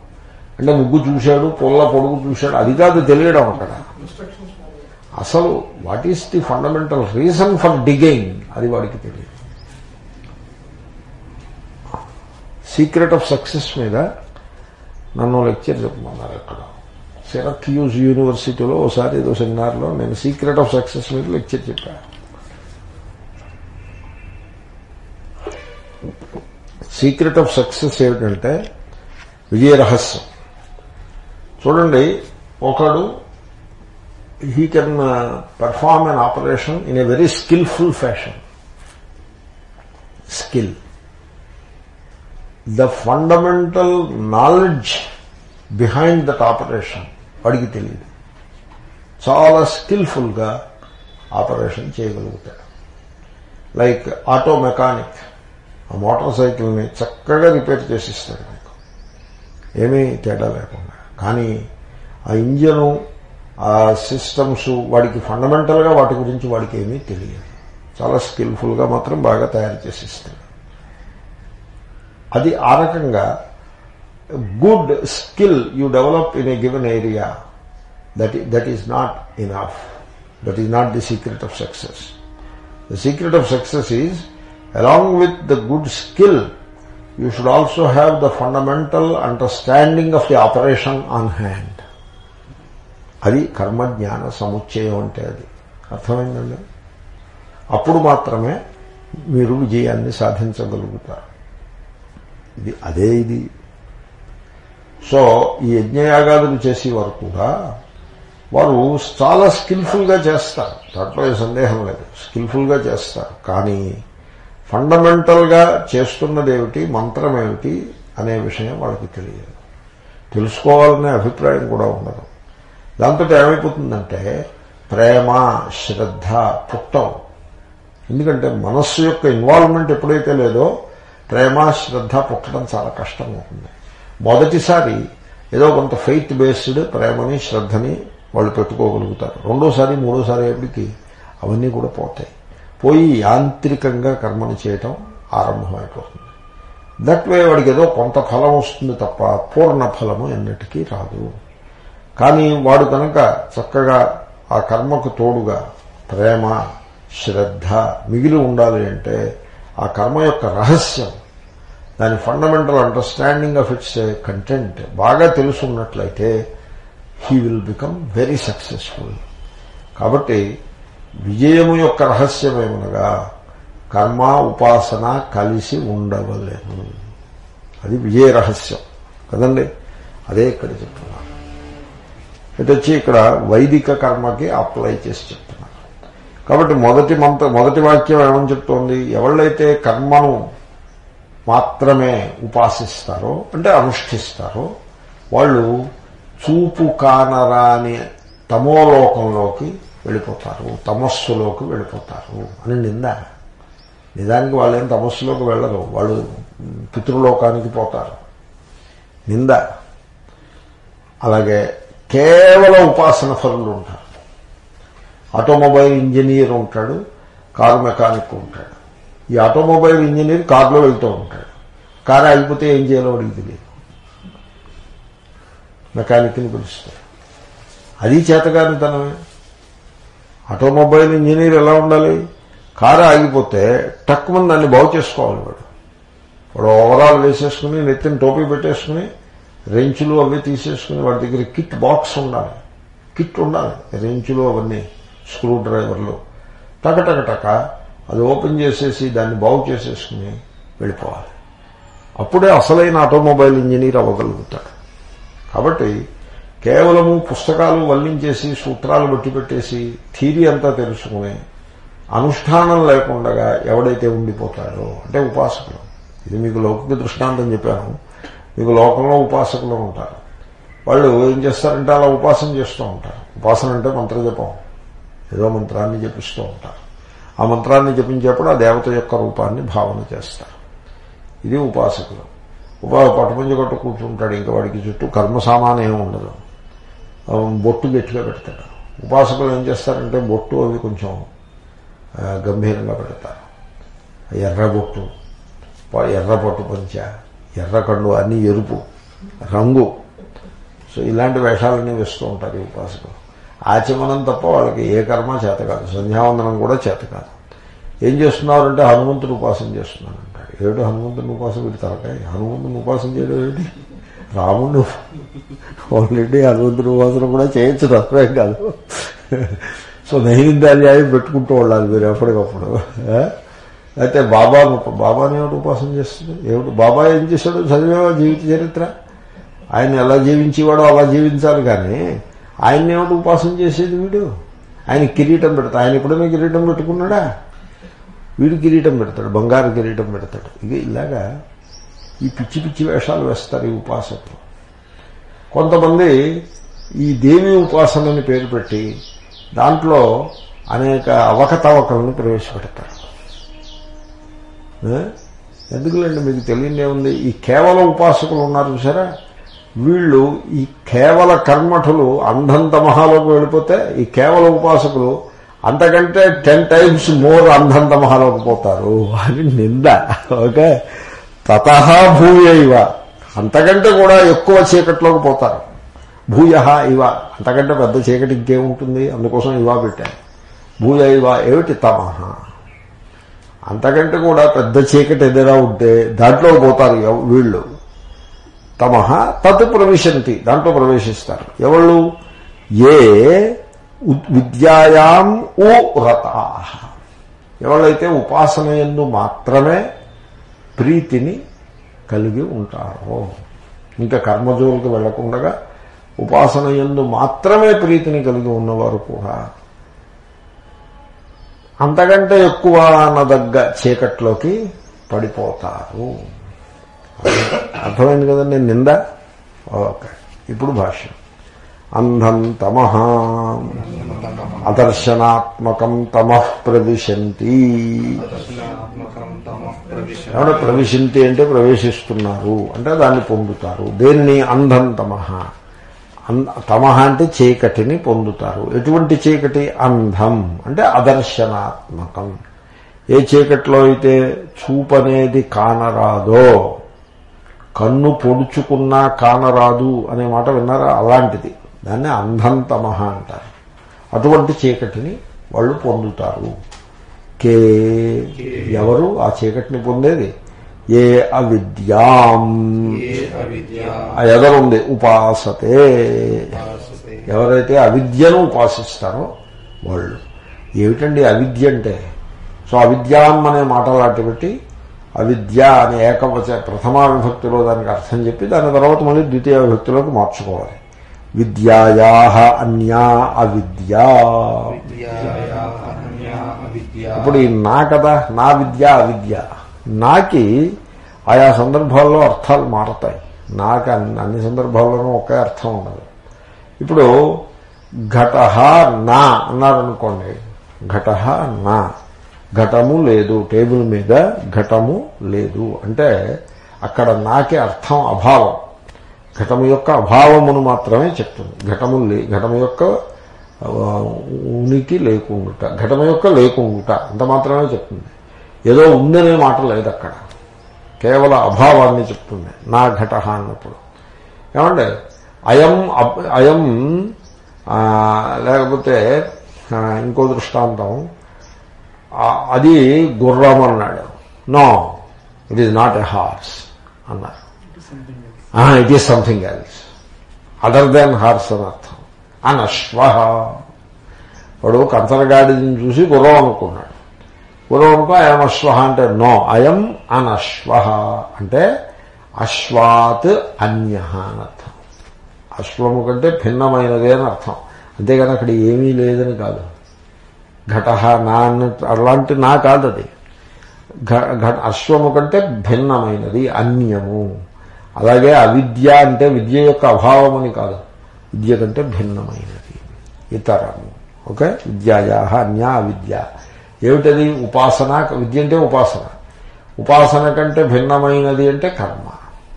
అంటే ముగ్గు చూశాడు పొల్ల పొడుగు చూశాడు అది కాదు తెలియడం అక్కడ. అసలు what is the fundamental reason for design అది వాడికి తెలియదు. సీక్రెట్ ఆఫ్ సక్సెస్ మీద నన్ను లెక్చర్ చెప్పమన్నారు అక్కడ. సిరక్యూజ్ యూనివర్సిటీలో ఒకసారి ఏదో సెమినార్లో నేను సీక్రెట్ ఆఫ్ సక్సెస్ మీద లెక్చర్ చెప్పా. సీక్రెట్ ఆఫ్ సక్సెస్ ఏమిటంటే విజయ రహస్యం. చూడండి ఒకడు he can perform an operation in a very skilful fashion skill the fundamental knowledge behind that operation వాడికి తెలియదు చాలా స్కిల్ఫుల్గా ఆపరేషన్ చేయగలుగుతాడు. లైక్ ఆటో మెకానిక్ ఆ మోటార్ సైకిల్ని చక్కగా రిపేర్ చేసిస్తాడు మీకు. ఏమీ తేడా లేకుండా. కానీ ఆ ఇంజను ఆ సిస్టమ్స్ వాడికి ఫండమెంటల్గా వాటి గురించి వాడికి ఏమీ తెలియదు. చాలా స్కిల్ఫుల్గా మాత్రం బాగా తయారు చేసిస్తాడు. అది ఆ రకంగా good skill you develop in a given area that that is not enough that is not the secret of success the secret of success is along with the good skill you should also have the fundamental understanding of the operation on hand అది కర్మజ్ఞాన సముచ్చయం అంటే అది అర్థమైందండి అప్పుడు మాత్రమే మీరు విజయాన్ని సాధించగలుగుతారు ఇది అదే ఇది సో ఈ యజ్ఞయాగాదులు చేసేవారు కూడా వారు చాలా స్కిల్ఫుల్గా చేస్తారు. దాంట్లో ఏ సందేహం లేదు. స్కిల్ఫుల్గా చేస్తారు. కానీ ఫండమెంటల్గా చేస్తున్నదేమిటి మంత్రం ఏమిటి అనే విషయం వాళ్ళకి తెలియదు. తెలుసుకోవాలనే అభిప్రాయం కూడా ఉండదు. దాంతో ఏమైపోతుందంటే ప్రేమ శ్రద్ధ పుట్టవు ఎందుకంటే మనస్సు యొక్క ఇన్వాల్వ్మెంట్ ఎప్పుడైతే లేదో ప్రేమ శ్రద్ధ పుట్టడం చాలా కష్టం అవుతుంది మొదటిసారి ఏదో కొంత ఫెయిత్ బేస్డ్ ప్రేమని శ్రద్ధని వాళ్ళు పెట్టుకోగలుగుతారు. రెండోసారి మూడోసారి ఎప్పటికి అవన్నీ కూడా పోతాయి. పోయి యాంత్రికంగా కర్మను చేయటం ఆరంభమైపోతుంది. దట్ వే వాడికి ఏదో కొంత ఫలం వస్తుంది తప్ప పూర్ణ ఫలము ఎన్నటికీ రాదు. కానీ వాడు కనుక చక్కగా ఆ కర్మకు తోడుగా ప్రేమ శ్రద్ధ మిగిలి ఉండాలి అంటే ఆ కర్మ యొక్క రహస్యం దాని fundamental understanding of its content బాగా తెలుసున్నట్లయితే he will become very successful కాబట్టి విజయము యొక్క రహస్యమేమనగా కర్మ ఉపాసన కలిసి ఉండవలేదు అది విజయ రహస్యం. కదండి? అదే ఇక్కడ చెప్తున్నారు. ఇటు వచ్చి ఇక్కడ వైదిక కర్మకి అప్లై చేసి చెప్తున్నారు. కాబట్టి మొదటి మంత్ర మొదటి వాక్యం ఏమని చెప్తోంది? ఎవళ్ళైతే కర్మను మాత్రమే ఉపాసిస్తారో అంటే అనుష్ఠిస్తారో వాళ్ళు చూపు కానరాని తమోలోకంలోకి వెళ్ళిపోతారు తమస్సులోకి వెళ్ళిపోతారు అని నింద. నిజానికి వాళ్ళేం తమస్సులోకి వెళ్ళరు వాళ్ళు పితృలోకానికి పోతారు. నింద. అలాగే కేవల ఉపాసన ఫలులు ఉంటారు. ఆటోమొబైల్ ఇంజనీర్ ఉంటాడు కారు మెకానిక్ ఉంటాడు. ఈ ఆటోమొబైల్ ఇంజనీర్ కారులో వెళ్తూ ఉంటాడు. కారు ఆగిపోతే ఏం చేయాలో వాడికి తెలియదు. మెకానిక్ని పిలుస్తాడు. అది చేతగానితనమే. ఆటోమొబైల్ ఇంజనీర్ ఎలా ఉండాలి? కారు ఆగిపోతే తక్కువ దాన్ని బాగు చేసుకోవాలి వాడు. వాడు ఓవరాల్ వేసేసుకుని నెత్తిన టోపీ పెట్టేసుకుని రెంచులు అవి తీసేసుకుని వాడి దగ్గర కిట్ బాక్స్ ఉండాలి. కిట్ ఉండాలి. రెంచులు అవన్నీ స్క్రూ డ్రైవర్లు టక టక టక అది ఓపెన్ చేసేసి దాన్ని బాగు చేసేసుకుని వెళ్ళిపోవాలి. అప్పుడే అసలైన ఆటోమొబైల్ ఇంజనీర్ అవ్వగలుగుతాడు. కాబట్టి కేవలము పుస్తకాలు వల్లించేసి సూత్రాలు బట్టి పెట్టేసి థీరీ అంతా తెలుసుకుని అనుష్ఠానం లేకుండా ఎవడైతే ఉండిపోతాడో అంటే ఉపాసకులు. ఇది మీకు లౌకిక దృష్టాంతం చెప్పాను. మీకు లోకంలో ఉపాసకులు ఉంటారు. వాళ్ళు ఏం చేస్తారంటే అలా ఉపాసన చేస్తూ ఉంటారు. ఉపాసన అంటే మంత్రజపం. ఏదో మంత్రాన్ని జపిస్తూ ఉంటారు. ఆ మంత్రాన్ని జపించేప్పుడు ఆ దేవత యొక్క రూపాన్ని భావన చేస్తారు. ఇది ఉపాసకులు ఉపా పట్టుపంచి కొట్టు కూర్చుంటాడు ఇంకా వాడికి చుట్టూ కర్మ సామానం ఏమి ఉండదు. బొట్టు గట్టిగా పెడతాడు. ఉపాసకులు ఏం చేస్తారంటే బొట్టు అవి కొంచెం గంభీరంగా పెడతారు. ఎర్ర బొట్టు ఎర్ర పట్టు పంచ ఎర్ర కండు అన్ని ఎరుపు రంగు. సో ఇలాంటి వేషాలన్నీ వేస్తూ ఉంటారు ఈ ఉపాసకులు. ఆచమనం తప్ప వాళ్ళకి ఏ కర్మ చేత కాదు. సంధ్యావందనం కూడా చేత కాదు. ఏం చేస్తున్నారంటే హనుమంతుడు ఉపాసన చేస్తున్నాను అంటాడు ఏడు హనుమంతుని ఉపాసన? వీడి తలకాయ. హనుమంతుని ఉపాసన చేయడం ఏమిటి? రాముడు ఆల్రెడీ హనుమంతుని ఉపాసన కూడా చేయొచ్చు తప్పేం కాదు. సో నైవేద్యాలు పెట్టుకుంటూ ఉండాలి మీరు ఎప్పటికప్పుడు. అయితే బాబా బాబాని ఏమిటి ఉపాసన చేస్తుంది? ఏమిటి? బాబా ఏం చేశాడు? చదివేవా జీవిత చరిత్ర? ఆయన ఎలా జీవించేవాడో అలా జీవించాలి కానీ ఆయన ఏమిటి ఉపాసన చేసేది వీడు? ఆయన కిరీటం పెడతా ఆయన ఎప్పుడైనా కిరీటం పెట్టుకున్నాడా? వీడు కిరీటం పెడతాడు బంగారు కిరీటం పెడతాడు. ఇది ఇలాగా ఈ పిచ్చి పిచ్చి వేషాలు వేస్తారు ఈ ఉపాసకులు కొంతమంది ఈ దేవి ఉపాసనని పేరు పెట్టి దాంట్లో అనేక అవకతవకలను ప్రవేశపెడతారు. ఎందుకులేండి మీకు తెలియదే ఉంది? ఈ కేవలం ఉపాసకులు ఉన్నారు చూసారా? వీళ్ళు ఈ కేవల కర్మఠులు అంధంతమహాలోకి వెళ్ళిపోతే ఈ కేవల ఉపాసకులు అంతకంటే టెన్ టైమ్స్ మోర్ అంధంతమహాలోకి పోతారు అని నింద. ఓకే? తత భూయ ఇవ అంతకంటే కూడా ఎక్కువ చీకట్లోకి పోతారు. భూయ ఇవ. అంతకంటే పెద్ద చీకటి ఇంకేముంటుంది? అందుకోసం ఇవా పెట్టాను భూయ ఇవ ఏమిటి తమహ అంతకంటే కూడా పెద్ద చీకటి ఏదైనా ఉంటే దాంట్లో పోతారు వీళ్ళు. తమ తత్ ప్రవిశంతి. దాంట్లో ప్రవేశిస్తారు. ఎవళ్ళు? ఏ ఉ- విద్యాయాం ఓ వ్రతా ఎవరైతే ఉపాసన ఎందు మాత్రమే ప్రీతిని కలిగి ఉంటారో. ఇంకా కర్మజోలికి వెళ్ళకుండా ఉపాసన ఎందు మాత్రమే ప్రీతిని కలిగి ఉన్నవారు కూడా అంతకంటే ఎక్కువ అన్నదగ్గ చీకట్లోకి పడిపోతారు. అర్థమైంది కదండి నింద? ఓకే. ఇప్పుడు భాష్యం. అంధం తమ అదర్శనాత్మకం తమ ప్రవిశంతి. దర్శనాత్మకం ఏమంటే ప్రవిశంతి అంటే ప్రవేశిస్తున్నారు. అంటే దాన్ని పొందుతారు. దేన్ని? అంధం తమ తమ అంటే చీకటిని పొందుతారు. ఎటువంటి చీకటి? అంధం. అంటే అదర్శనాత్మకం. ఏ చీకట్లో అయితే చూపనేది కానరాదో కన్ను పొడుచుకున్నా కానరాదు అనే మాట విన్నారా? అలాంటిది. దాన్ని అంధంతమహ అంటారు. అటువంటి చీకటిని వాళ్ళు పొందుతారు. కే ఎవరు ఆ చీకటిని పొందేది? ఏ అవిద్యాం. ఏ ఆ ఎదరుంది ఉపాసతే. ఉపాసతే ఎవరైతే అవిద్యను ఉపాసిస్తారో వాళ్ళు. ఏమిటండి అవిద్య అంటే? సో అవిద్యాం అనే మాట లాంటి పెట్టి అవిద్య అనే ఏకవచ ప్రథమా విభక్తిలో దానికి అర్థం చెప్పి దాని తర్వాత మళ్ళీ ద్వితీయ విభక్తిలోకి మార్చుకోవాలి. విద్యాయా అన్యా అవిద్య. ఇప్పుడు ఈ నా కదా నా విద్య అవిద్య. నాకి ఆయా సందర్భాల్లో అర్థాలు మారతాయి. నాకు అన్ని అన్ని సందర్భాల్లోనూ ఒకే అర్థం ఉండదు ఇప్పుడు ఘట నా అన్నారనుకోండి ఘట నా. ఘటము లేదు టేబుల్ మీద ఘటము లేదు. అంటే అక్కడ నాకే అర్థం అభావం. ఘటము యొక్క అభావమును మాత్రమే చెప్తుంది. ఘటము లే ఘటము యొక్క ఉనికి లేకుండుట. ఘటము యొక్క లేకుండుట అంత మాత్రమే చెప్తుంది. ఏదో ఉందనే మాట లేదు అక్కడ. కేవల అభావాన్ని చెప్తుంది. నా ఘట అన్నప్పుడు. ఏమంటే అయం అయం లేకపోతే ఇంకో దృష్టాంతం అది గుర్రం అన్నాడు. No it is not a horse అన్నారు. It is something else other than horse అని అర్థం. అనశ్వ వాడు కంచరగాడిని చూసి గుర్రం అనుకున్నాడు. గుర్రం అనుకో అయం అశ్వ అంటే నో అయం అనశ్వ అంటే అశ్వాత్ అన్య అని అర్థం. అశ్వము కంటే భిన్నమైనది అని అర్థం. అంతేగాని అక్కడ ఏమీ లేదని కాదు. ఘట నా అలాంటి నా కాదు అది. అశ్వము కంటే భిన్నమైనది అన్యము. అలాగే అవిద్య అంటే విద్య యొక్క అభావం అని కాదు. విద్య కంటే భిన్నమైనది. ఇతరము. ఓకే? విద్యాయా అన్య అవిద్య. ఏమిటది? ఉపాసన విద్య అంటే ఉపాసన. ఉపాసన కంటే భిన్నమైనది అంటే కర్మ.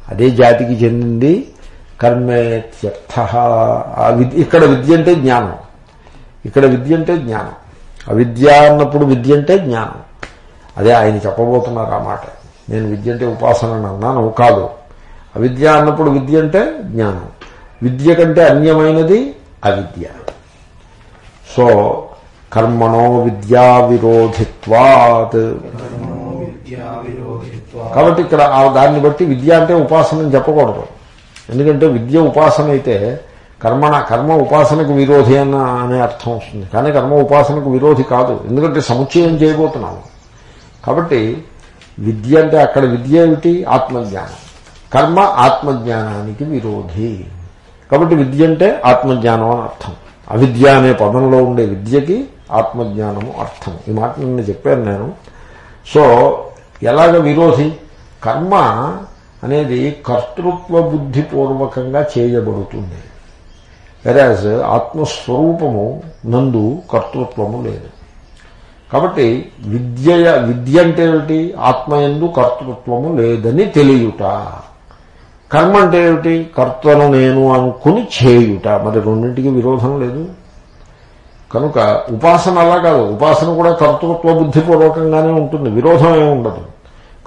అదే జాతికి చెందింది. కర్మేత్యర్థ. ఇక్కడ విద్య అంటే జ్ఞానం. ఇక్కడ విద్య అంటే జ్ఞానం. అవిద్య అన్నప్పుడు విద్య అంటే జ్ఞానం. అదే ఆయన చెప్పబోతున్నారు ఆ మాట. నేను విద్య అంటే ఉపాసన అన్నాను కాదు. అవిద్య అన్నప్పుడు విద్య అంటే జ్ఞానం. విద్య కంటే అన్యమైనది అవిద్య. సో కర్మణో విద్యా విరోధిత్వాత్. కాబట్టి ఇక్కడ ఆ దాన్ని బట్టి విద్య అంటే ఉపాసన అని చెప్పకూడదు. ఎందుకంటే విద్య ఉపాసన అయితే కర్మణ కర్మ ఉపాసనకు విరోధి అన్న అనే అర్థం వస్తుంది. కానీ కర్మ ఉపాసనకు విరోధి కాదు. ఎందుకంటే సముచ్చయం చేయబోతున్నాము. కాబట్టి విద్య అంటే అక్కడ విద్య ఏమిటి? ఆత్మజ్ఞానం. కర్మ ఆత్మజ్ఞానానికి విరోధి. కాబట్టి విద్య అంటే ఆత్మజ్ఞానం అని అర్థం. అవిద్య అనే పదంలో ఉండే విద్యకి ఆత్మజ్ఞానము అర్థం. ఈ మాట నిన్న చెప్పాను నేను. సో ఎలాగ విరోధి? కర్మ అనేది కర్తృత్వ బుద్ధిపూర్వకంగా చేయబడుతుంది. వెరాజ్ ఆత్మస్వరూపము నందు కర్తృత్వము లేదు. కాబట్టి విద్య విద్య అంటే ఏమిటి? ఆత్మయందు కర్తృత్వము లేదని తెలియుట. కర్మ అంటే ఏమిటి? కర్తను నేను అనుకుని చేయుట. మరి రెండింటికి విరోధం లేదు. కనుక ఉపాసన అలా కాదు. ఉపాసన కూడా కర్తృత్వ బుద్ధిపూర్వకంగానే ఉంటుంది. విరోధం ఏమి ఉండదు.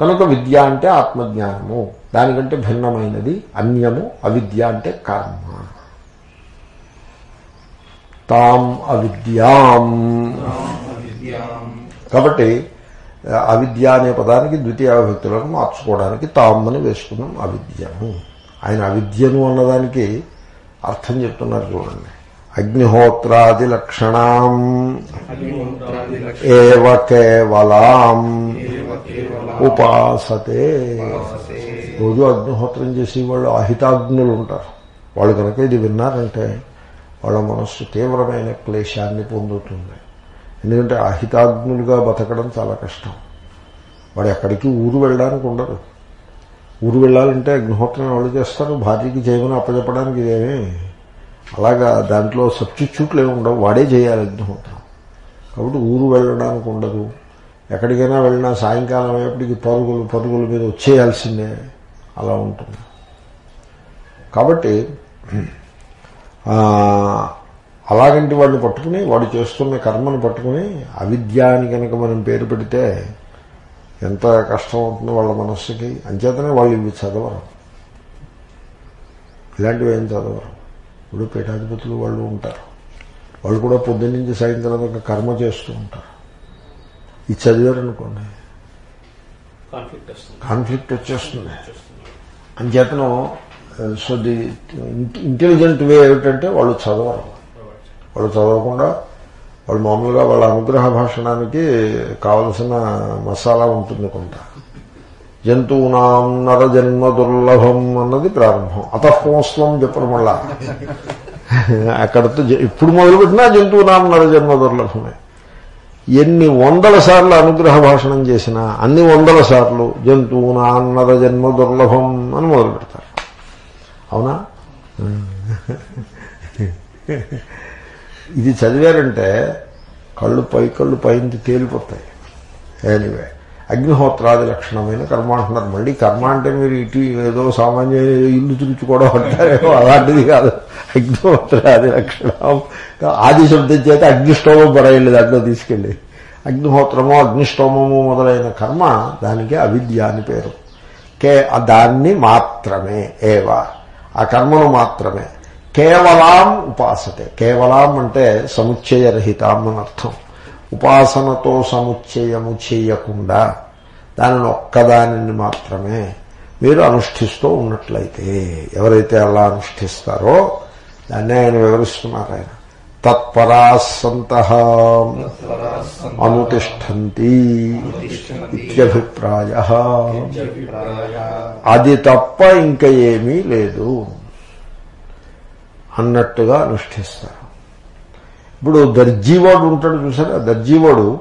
కనుక విద్య అంటే ఆత్మజ్ఞానము. దానికంటే భిన్నమైనది అన్యము అవిద్య అంటే కర్మ. తాం అవిద్యాం. కాబట్టి అవిద్య అనే పదానికి ద్వితీయ విభక్తులకు మార్చుకోవడానికి తామని వేసుకున్నాం అవిద్యను. ఆయన అవిద్యను అన్నదానికి అర్థం చెప్తున్నారు చూడండి. అగ్నిహోత్రాది లక్షణం ఏవ కేవలాం ఉపాసతే. ఉపాసతే రోజు అగ్నిహోత్రం చేసి వాళ్ళు అహితాగ్నులు ఉంటారు. వాళ్ళు కనుక ఇది విన్నారంటే వాళ్ళ మనస్సు తీవ్రమైన క్లేశాన్ని పొందుతుంది. ఎందుకంటే అహితాగ్నులుగా బతకడం చాలా కష్టం. వాడు ఎక్కడికి ఊరు వెళ్ళడానికి ఉండదు ఊరు వెళ్ళాలంటే అగ్నిహోత్రం వాళ్ళు చేస్తారు భార్యకి చేయమని అప్పచెప్పడానికి ఇదేమీ. అలాగా దాంట్లో సబ్స్టిట్యూట్లు ఏమి ఉండవు వాడే చేయాలి అగ్నిహోత్రం. కాబట్టి ఊరు వెళ్ళడానికి ఉండదు. ఎక్కడికైనా వెళ్ళినా సాయంకాలం అయ్యేప్పటికి పరుగులు పరుగుల మీద వచ్చేయాల్సిందే. అలా ఉంటుంది. కాబట్టి అలాగంటి వాడిని పట్టుకుని వాడు చేస్తున్న కర్మను పట్టుకుని అవిద్య అని కనుక మనం పేరు పెడితే ఎంత కష్టం అవుతుందో వాళ్ళ మనస్సుకి అంచేతనే వాళ్ళు ఇవి చదవరు. ఇలాంటివి ఏం చదవరు. ఇప్పుడు పీఠాధిపతులు వాళ్ళు ఉంటారు. వాళ్ళు కూడా పొద్దున్న నుంచి సాయంత్రం దాకా కర్మ చేస్తూ ఉంటారు. ఇది చదివారనుకోండి కాన్ఫ్లిక్ట్ వస్తుంది. కాన్ఫ్లిక్ట్ వచ్చేస్తుంది. అంచేతను సో ది ఇంటెలిజెంట్ వే ఏమిటంటే వాళ్ళు చదవరు. వాళ్ళు చదవకుండా వాళ్ళు మామూలుగా వాళ్ళ అనుగ్రహ భాషణానికి కావలసిన మసాలా ఉంటుంది కొంత. జంతువునాం నరజన్మ దుర్లభం అన్నది ప్రారంభం. అతఃపోస్వం చెప్పడం మళ్ళా. అక్కడతో జ- ఇప్పుడు మొదలుపెట్టినా జంతువునాం నరజన్మ దుర్లభమే. ఎన్ని వందల సార్లు అనుగ్రహ భాషణం చేసినా అన్ని వందల సార్లు జంతువునాం జన్మ దుర్లభం అని మొదలు పెడతారు అవునా? ఇది చదివారంటే కళ్ళు పై కళ్ళు పైంది తేలిపోతాయి. ఎనీవే అగ్నిహోత్రాది లక్షణమైన కర్మ అంటున్నారు. మళ్ళీ కర్మ అంటే మీరు ఇటు ఏదో సామాన్య ఇల్లు తుడుచుకోవడం అంటారేమో అలాంటిది కాదు. అగ్నిహోత్రాది లక్షణం. ఆది శబ్దం చేత అగ్నిష్టోమం పడేయండి దాంట్లో తీసుకెళ్ళి. అగ్నిహోత్రము అగ్నిష్టోమము మొదలైన కర్మ దానికి అవిద్య అని పేరు. కే దాన్ని మాత్రమే ఏవా. ఆ కర్మలు మాత్రమే. కేవలాం ఉపాసతే. కేవలాం అంటే సముచ్చయరహితాం అని అర్థం. ఉపాసనతో సముచ్చయము చేయకుండా దానిని ఒక్కదానిని మాత్రమే మీరు అనుష్ఠిస్తూ ఉన్నట్లయితే ఎవరైతే అలా అనుష్ఠిస్తారో దాన్ని ఆయన వివరిస్తున్నారు ఆయన. తత్పరాసంత అనుతిష్టంతి ఇత్యభిప్రాయ అది తప్ప ఇంకా ఏమీ లేదు అన్నట్టుగా అనుష్ఠిస్తారు. ఇప్పుడు దర్జీవాడు ఉంటాడు చూసారా? దర్జీవాడు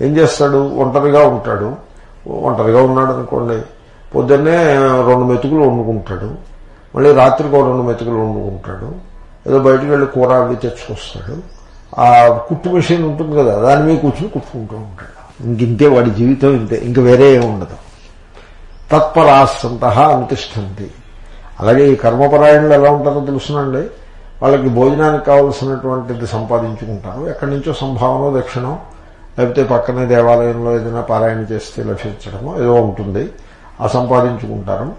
ఏం చేస్తాడు? ఒంటరిగా ఉంటాడు. ఒంటరిగా ఉన్నాడు అనుకోండి. పొద్దున్నే రెండు మెతుకులు వండుకుంటాడు. మళ్ళీ రాత్రికి రెండు మెతుకులు వండుకుంటాడు. ఏదో బయటకు వెళ్ళి కూర అవి తెచ్చుకొస్తాడు. ఆ కుట్టు మెషిన్ ఉంటుంది కదా దాని మీద కూర్చుని కుట్టుకుంటూ ఉంటాడు. ఇంకింతే వాడి జీవితం ఇంతే ఇంక వేరే ఏమి ఉండదు. తత్పరాసంత అంతిష్టంది అలాగే ఈ కర్మపరాయణలు ఎలా ఉంటారో తెలుసునండి. వాళ్ళకి భోజనానికి కావలసినటువంటిది సంపాదించుకుంటారు. ఎక్కడి నుంచో సంభావన దక్షిణం లేకపోతే పక్కనే దేవాలయంలో ఏదైనా పారాయణ చేస్తే లభించడమో ఏదో ఉంటుంది. ఆ సంపాదించుకుంటారు.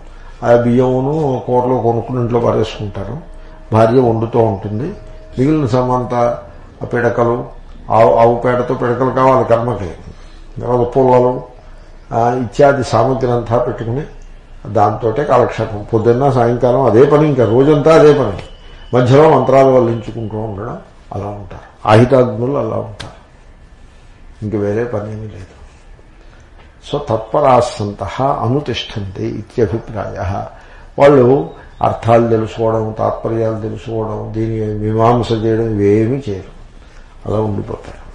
ఆ బియ్యమును కూరలో కొనుక్కుని ఇంట్లో పారేసుకుంటారు. భార్య వండుతూ ఉంటుంది. మిగిలిన సమంతా పిడకలు ఆవు ఆవు పేడతో పిడకలు కావాలి కర్మకి. తర్వాత ఇత్యాది సామగ్రి అంతా పెట్టుకుని దాంతో కాలక్షేపం. పొద్దున్న సాయంకాలం అదే పని ఇంకా రోజంతా అదే పని. మధ్యలో మంత్రాలు వల్లించుకుంటూ ఉండడం అలా ఉంటారు. ఆహితాగ్నులు అలా ఉంటారు. ఇంక వేరే పని ఏమీ లేదు. సో తత్పరాసంత అనుతిష్టంతి ఇత్యభిప్రాయ. వాళ్ళు అర్థాలు తెలుసుకోవడం తాత్పర్యాలు తెలుసుకోవడం దీని మీమాంస చేయడం ఇవేమీ చేయరు. అలా ఉండిపోతారు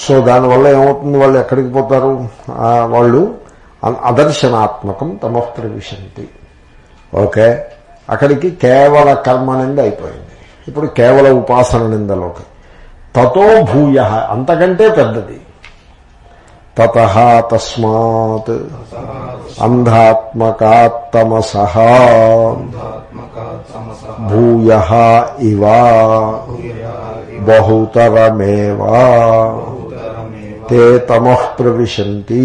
సో దానివల్ల ఏమవుతుంది? వాళ్ళు ఎక్కడికి పోతారు? వాళ్ళు అదర్శనాత్మకం తమ ప్రవిశంతి ఓకే? అక్కడికి కేవల కర్మ నింద అయిపోయింది. ఇప్పుడు కేవల ఉపాసన నిందలోకి. తతో భూయ అంతకంటే పెద్దది. తత తస్మాత్. అంధాత్మకాత్తమస. భూయ ఇవ. బహుతరమేవా. తే తమః ప్రవిశంతి.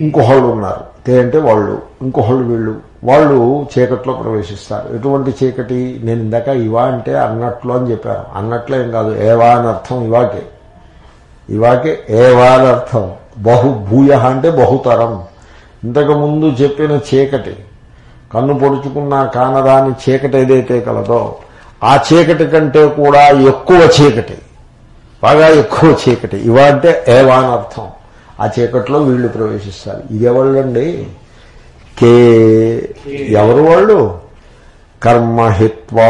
ఇంకొకళ్ళు ఉన్నారు. తే అంటే వాళ్ళు. ఇంకొకళ్ళు వీళ్ళు. వాళ్ళు చీకట్లో ప్రవేశిస్తారు. ఎటువంటి చీకటి? నేను ఇందాక ఇవా అంటే అన్నట్లు అని చెప్పాను. అన్నట్లేం ఏం కాదు. ఏవా అని అర్థం ఇవాకే. ఇవాకే ఏవా అర్థం బహు భూయ అంటే బహుతరం. ఇంతకుముందు చెప్పిన చీకటి. కన్ను పొడుచుకున్న కానదాని చీకటి ఏదైతే కలదో ఆ చీకటి కంటే కూడా ఎక్కువ చీకటి. బాగా ఎక్కువ చీకటి. ఇవా అంటే ఏవా అని అర్థం ఆ చీకట్లో వీళ్ళు ప్రవేశిస్తారు. ఇది కే ఎవరు వాళ్ళు? కర్మహిత్వా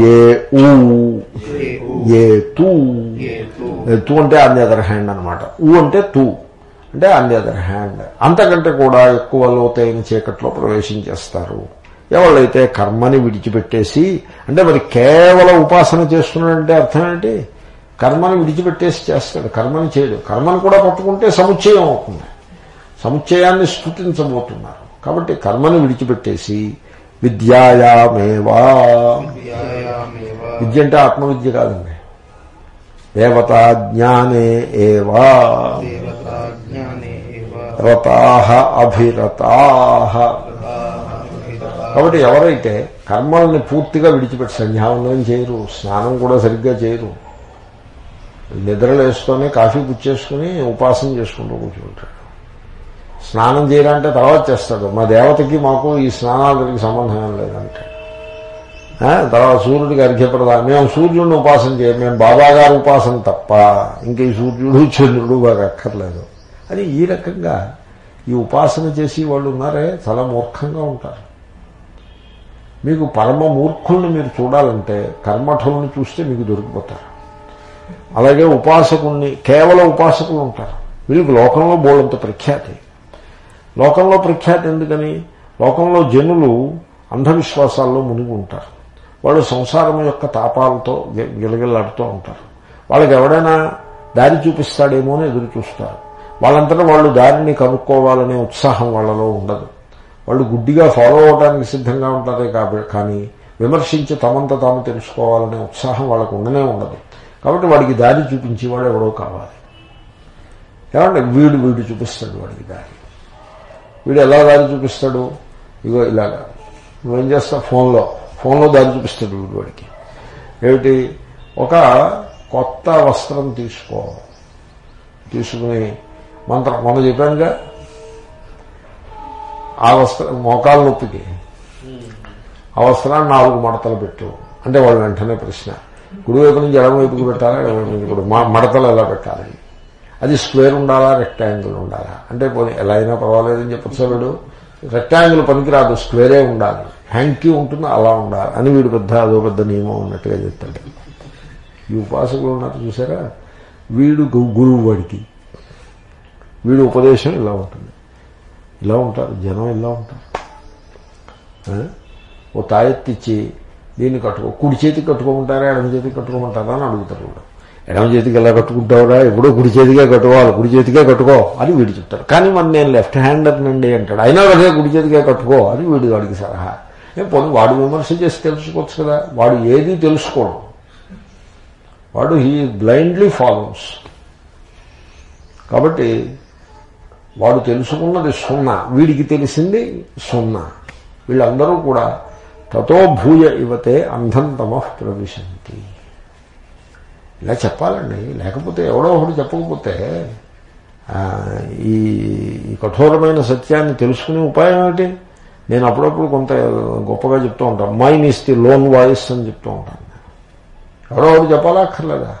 ఏ ఊ. ఏ తూ. తూ. అంటే ఆన్ ది అదర్ హ్యాండ్ అనమాట ఊ అంటే తూ. అంటే ఆన్ ది అదర్ హ్యాండ్. అంతకంటే కూడా ఎక్కువ లోతైన చీకట్లో ప్రవేశించేస్తారు ఎవళ్ళైతే కర్మని విడిచిపెట్టేసి అంటే మరి కేవలం ఉపాసన చేస్తున్నాడంటే అర్థం ఏంటి? కర్మని విడిచిపెట్టేసి చేస్తాడు. కర్మని చేయడు. కర్మను కూడా పట్టుకుంటే సముచ్చయం అవుతుంది. సముచ్చయాన్ని స్థుతించబోతున్నారు కాబట్టి కర్మని విడిచిపెట్టేసి విద్యాయామేవా. విద్య అంటే ఆత్మవిద్య కాదండి. దేవతా జ్ఞానే ఏవా. రతాహ అభిరతాహ. కాబట్టి ఎవరైతే కర్మల్ని పూర్తిగా విడిచిపెట్టి సంధ్యావందనం చేయరు స్నానం కూడా సరిగ్గా చేయరు నిద్రలేసుకొని కాఫీ పుచ్చేసుకుని ఉపాసన చేసుకుంటూ కూర్చుంటాడు. స్నానం చేయాలంటే తర్వాత చేస్తాడు. మా దేవతకి మాకు ఈ స్నానాలకి సంబంధం ఏం లేదంటే. తర్వాత సూర్యుడికి అర్ఘ్యపడదా? మేము సూర్యుడిని ఉపాసన చేయం మేము బాబాగారు ఉపాసన తప్ప ఇంక ఈ సూర్యుడు చంద్రుడు బాగా అక్కర్లేదు. అని ఈ రకంగా ఈ ఉపాసన చేసి వాళ్ళు ఉన్నారే చాలా మూర్ఖంగా ఉంటారు. మీకు పరమ మూర్ఖుల్ని మీరు చూడాలంటే కర్మఠుల్ని చూస్తే మీకు దొరికిపోతారు. అలాగే ఉపాసకుల్ని కేవలం ఉపాసకులు ఉంటారు. వీళ్ళకి లోకంలో బోళ్ళంత ప్రఖ్యాతి. లోకంలో ప్రఖ్యాతి ఎందుకని? లోకంలో జనులు అంధవిశ్వాసాల్లో మునిగి ఉంటారు. వాళ్ళు సంసారం యొక్క తాపాలతో గిలగిల్లాడుతూ ఉంటారు. వాళ్ళకి ఎవడైనా దారి చూపిస్తాడేమో అని ఎదురు చూస్తారు. వాళ్ళంతటా వాళ్ళు దారిని కనుక్కోవాలనే ఉత్సాహం వాళ్ళలో ఉండదు. వాళ్ళు గుడ్డిగా ఫాలో అవడానికి సిద్ధంగా ఉంటారే కాబట్టి కానీ విమర్శించి తమంత తాము తెలుసుకోవాలనే ఉత్సాహం వాళ్ళకు ఉండనే ఉండదు. కాబట్టి వాడికి దారి చూపించి వాడు ఎవడో కావాలి. ఏమంటే వీడు వీడు చూపిస్తాడు వాడికి దారి. వీడు ఎలా దారి చూపిస్తాడు? ఇగో ఇలాగా. నువ్వేం చేస్తావు? ఫోన్లో. ఫోన్లో దారి చూపిస్తాడు వీడివాడికి ఏమిటి? ఒక కొత్త వస్త్రం తీసుకో. తీసుకుని మంత్రం మొన్న చెప్పానుగా? ఆ వస్త్రం మోకాల నొప్పికి. ఆ వస్త్రాన్ని నాలుగు మడతలు పెట్టు. అంటే వాళ్ళు వెంటనే ప్రశ్న. కుడివైపు నుంచి ఎడమవైపుకి పెట్టాలా ఇప్పుడు మా- మడతలు ఎలా పెట్టాలి? అది స్క్వేర్ ఉండాలా రెక్టాంగిల్ ఉండాలా? అంటే ఎలా అయినా పర్వాలేదని చెప్పచ్చు వీడు. రెక్టాంగిల్ పనికిరాదు స్క్వేరే ఉండాలి. హ్యాంకీ ఉంటుంది అలా ఉండాలి అని వీడు పెద్ద అదో పెద్ద నియమం ఉన్నట్టుగా చెప్తాడు. ఈ ఉపాసకులు ఉన్నారు చూసారా? వీడు గు- గురువు వాడికి. వీడు ఉపదేశం ఇలా ఉంటుంది. ఇలా ఉంటారు జనం ఇలా ఉంటారు. ఓ ఓ తాయెత్తిచ్చి దీన్ని కట్టుకో కుడి చేతికి కట్టుకోమంటారా ఎడమ చేతికి కట్టుకోమంటారా అని అడుగుతారు కూడా ఎడమ చేతికి ఎలా కట్టుకుంటావురా? ఎప్పుడో కుడి చేతికే కట్టుకోవాలి కుడి చేతికే కట్టుకో అని వీడు చెప్తాడు. కానీ మరి నేను లెఫ్ట్ హ్యాండర్ నండి అంటాడు. అయినా అదే కుడి చేతికే కట్టుకో అని వీడు వాడికి సలహా. ఏం పోనీ వాడు విమర్శ చేసి తెలుసుకోవచ్చు కదా. వాడు ఏది తెలుసుకోడు. వాడు హీ బ్లైండ్లీ ఫాలోస్. కాబట్టి వాడు తెలుసుకున్నది సున్నా. వీడికి తెలిసింది సున్నా. వీళ్ళందరూ కూడా తతో భూయ ఇవతే అంధం తమ ప్రవిశంతి. ఇలా చెప్పాలండి. లేకపోతే ఎవడో ఒకడు చెప్పకపోతే ఈ ఈ కఠోరమైన సత్యాన్ని తెలుసుకునే ఉపాయం ఏమిటి? నేను అప్పుడప్పుడు కొంత గొప్పగా చెప్తూ ఉంటాను. Mine is the lone voice అని చెప్తూ ఉంటాను ఎవరో ఒకటి చెప్పాలా అక్కర్లేదా?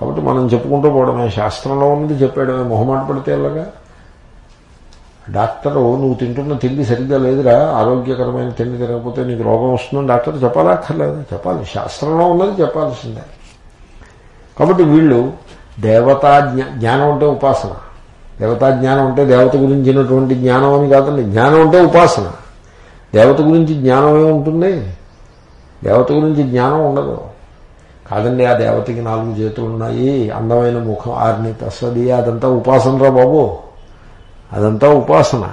కాబట్టి మనం చెప్పుకుంటూ పోవడమే. శాస్త్రంలో ఉన్నది చెప్పాడమే మొహమాట పడితే ఎలాగా? డాక్టరు నువ్వు తింటున్న తిండి సరిగ్గా లేదురా. ఆరోగ్యకరమైన తిండి తినకపోతే నీకు రోగం వస్తుందని డాక్టర్ చెప్పాలా అక్కర్లేదు? చెప్పాలి. శాస్త్రంలో ఉన్నది చెప్పాల్సిందే. కాబట్టి వీళ్ళు దేవతా జ్ఞా జ్ఞానం అంటే ఉపాసన. దేవతా జ్ఞానం అంటే దేవత గురించినటువంటి జ్ఞానం అని కాదండి. జ్ఞానం అంటే ఉపాసన. దేవత గురించి జ్ఞానం ఏముంటుంది దేవత గురించి జ్ఞానం ఉండదు. కాదండి ఆ దేవతకి నాలుగు చేతులు ఉన్నాయి అందమైన ముఖం ఆరిని తస్సది అదంతా ఉపాసన రా బాబు. అదంతా ఉపాసన.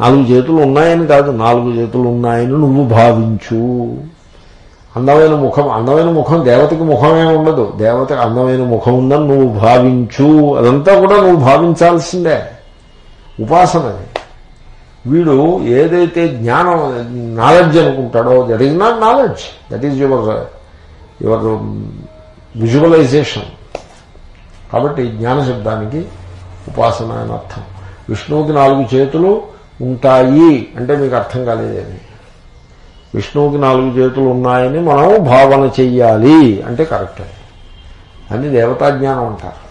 నాలుగు చేతులు ఉన్నాయని కాదు నాలుగు చేతులు ఉన్నాయని నువ్వు భావించు. అందమైన ముఖం అందమైన ముఖం దేవతకి ముఖమే ఉండదు దేవతకి అందమైన ముఖం ఉందని నువ్వు భావించు అదంతా కూడా నువ్వు భావించాల్సిందే ఉపాసనది వీడు ఏదైతే జ్ఞానం knowledge అనుకుంటాడో that is not knowledge that is your your visualisation కాబట్టి జ్ఞాన శబ్దానికి ఉపాసన అని అర్థం. విష్ణువుకి నాలుగు చేతులు ఉంటాయి అంటే మీకు అర్థం కాలేదని విష్ణువుకి నాలుగు చేతులు ఉన్నాయని మనం భావన చెయ్యాలి అంటే కరెక్ట్. అది అని దేవతాజ్ఞానం అంటారు.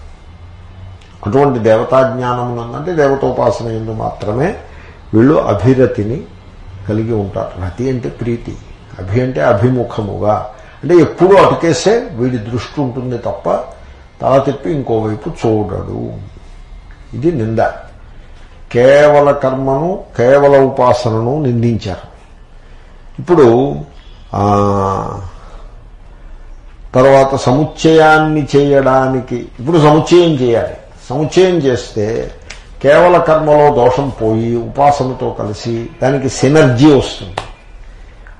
అటువంటి దేవతాజ్ఞానం అంటే దేవతోపాసన ఎందు మాత్రమే వీళ్ళు అభిరతిని కలిగి ఉంటారు. రతి అంటే ప్రీతి. అభి అంటే అభిముఖముగా. అంటే ఎప్పుడూ అటుకేసే వీడి దృష్టి ఉంటుంది తప్ప తల తిప్పి ఇంకోవైపు చూడడు. ఇది నింద. కేవల కర్మను కేవల ఉపాసనను నిందించారు. ఇప్పుడు తర్వాత సముచ్చయాన్ని చేయడానికి ఇప్పుడు సముచ్చయం చేయాలి. సముచ్చయం చేస్తే కేవల కర్మలో దోషం పోయి ఉపాసనతో కలిసి దానికి సినర్జీ వస్తుంది.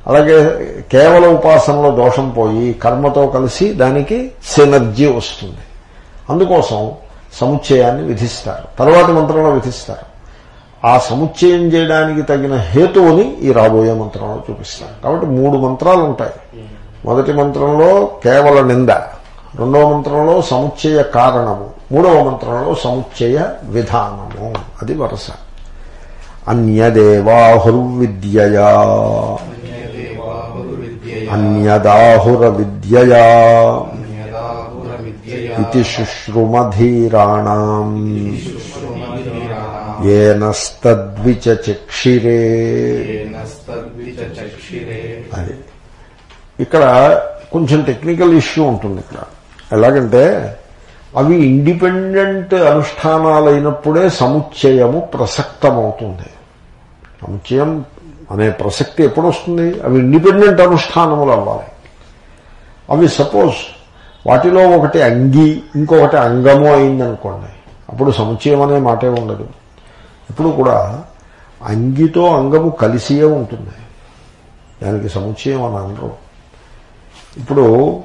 అలాగే కేవల ఉపాసనలో దోషం పోయి కర్మతో కలిసి దానికి సినర్జీ వస్తుంది. అందుకోసం సముచ్చయాన్ని విధిస్తారు. తర్వాత మంత్రంలో విధిస్తారు. ఆ సముచ్చయం చేయడానికి తగిన హేతువుని ఈ రాబోయే మంత్రంలో చూపిస్తారు కాబట్టి మూడు మంత్రాలు ఉంటాయి. మొదటి మంత్రంలో కేవల నింద రెండవ మంత్రంలో సముచ్చయ కారణము మూడవ మంత్రంలో సముచ్చయ విధానము. అది వరస. అన్యదేవాహుర్విద్యయా. అన్యదాహుర విద్యయా ఇది శుశ్రుమధీరాణం. ఏనస్తద్విచక్షిరే అది. ఇక్కడ కొంచెం టెక్నికల్ ఇష్యూ ఉంటుంది ఇక్కడ. ఎలాగంటే అవి ఇండిపెండెంట్ అనుష్ఠానాలైనప్పుడే సముచ్చయము ప్రసక్తమవుతుంది. సముచ్చయం అనే ప్రసక్తి ఎప్పుడు వస్తుంది అవి ఇండిపెండెంట్ అనుష్ఠానములు అవ్వాలి. అవి సపోజ్ వాటిలో ఒకటి అంగి ఇంకొకటి అంగము అయిందనుకోండి. అప్పుడు సముచ్చయం అనే మాటే ఉండదు. ఇప్పుడు కూడా అంగితో అంగము కలిసియే ఉంటుంది. దానికి సముచయం అని అనరు. ఇప్పుడు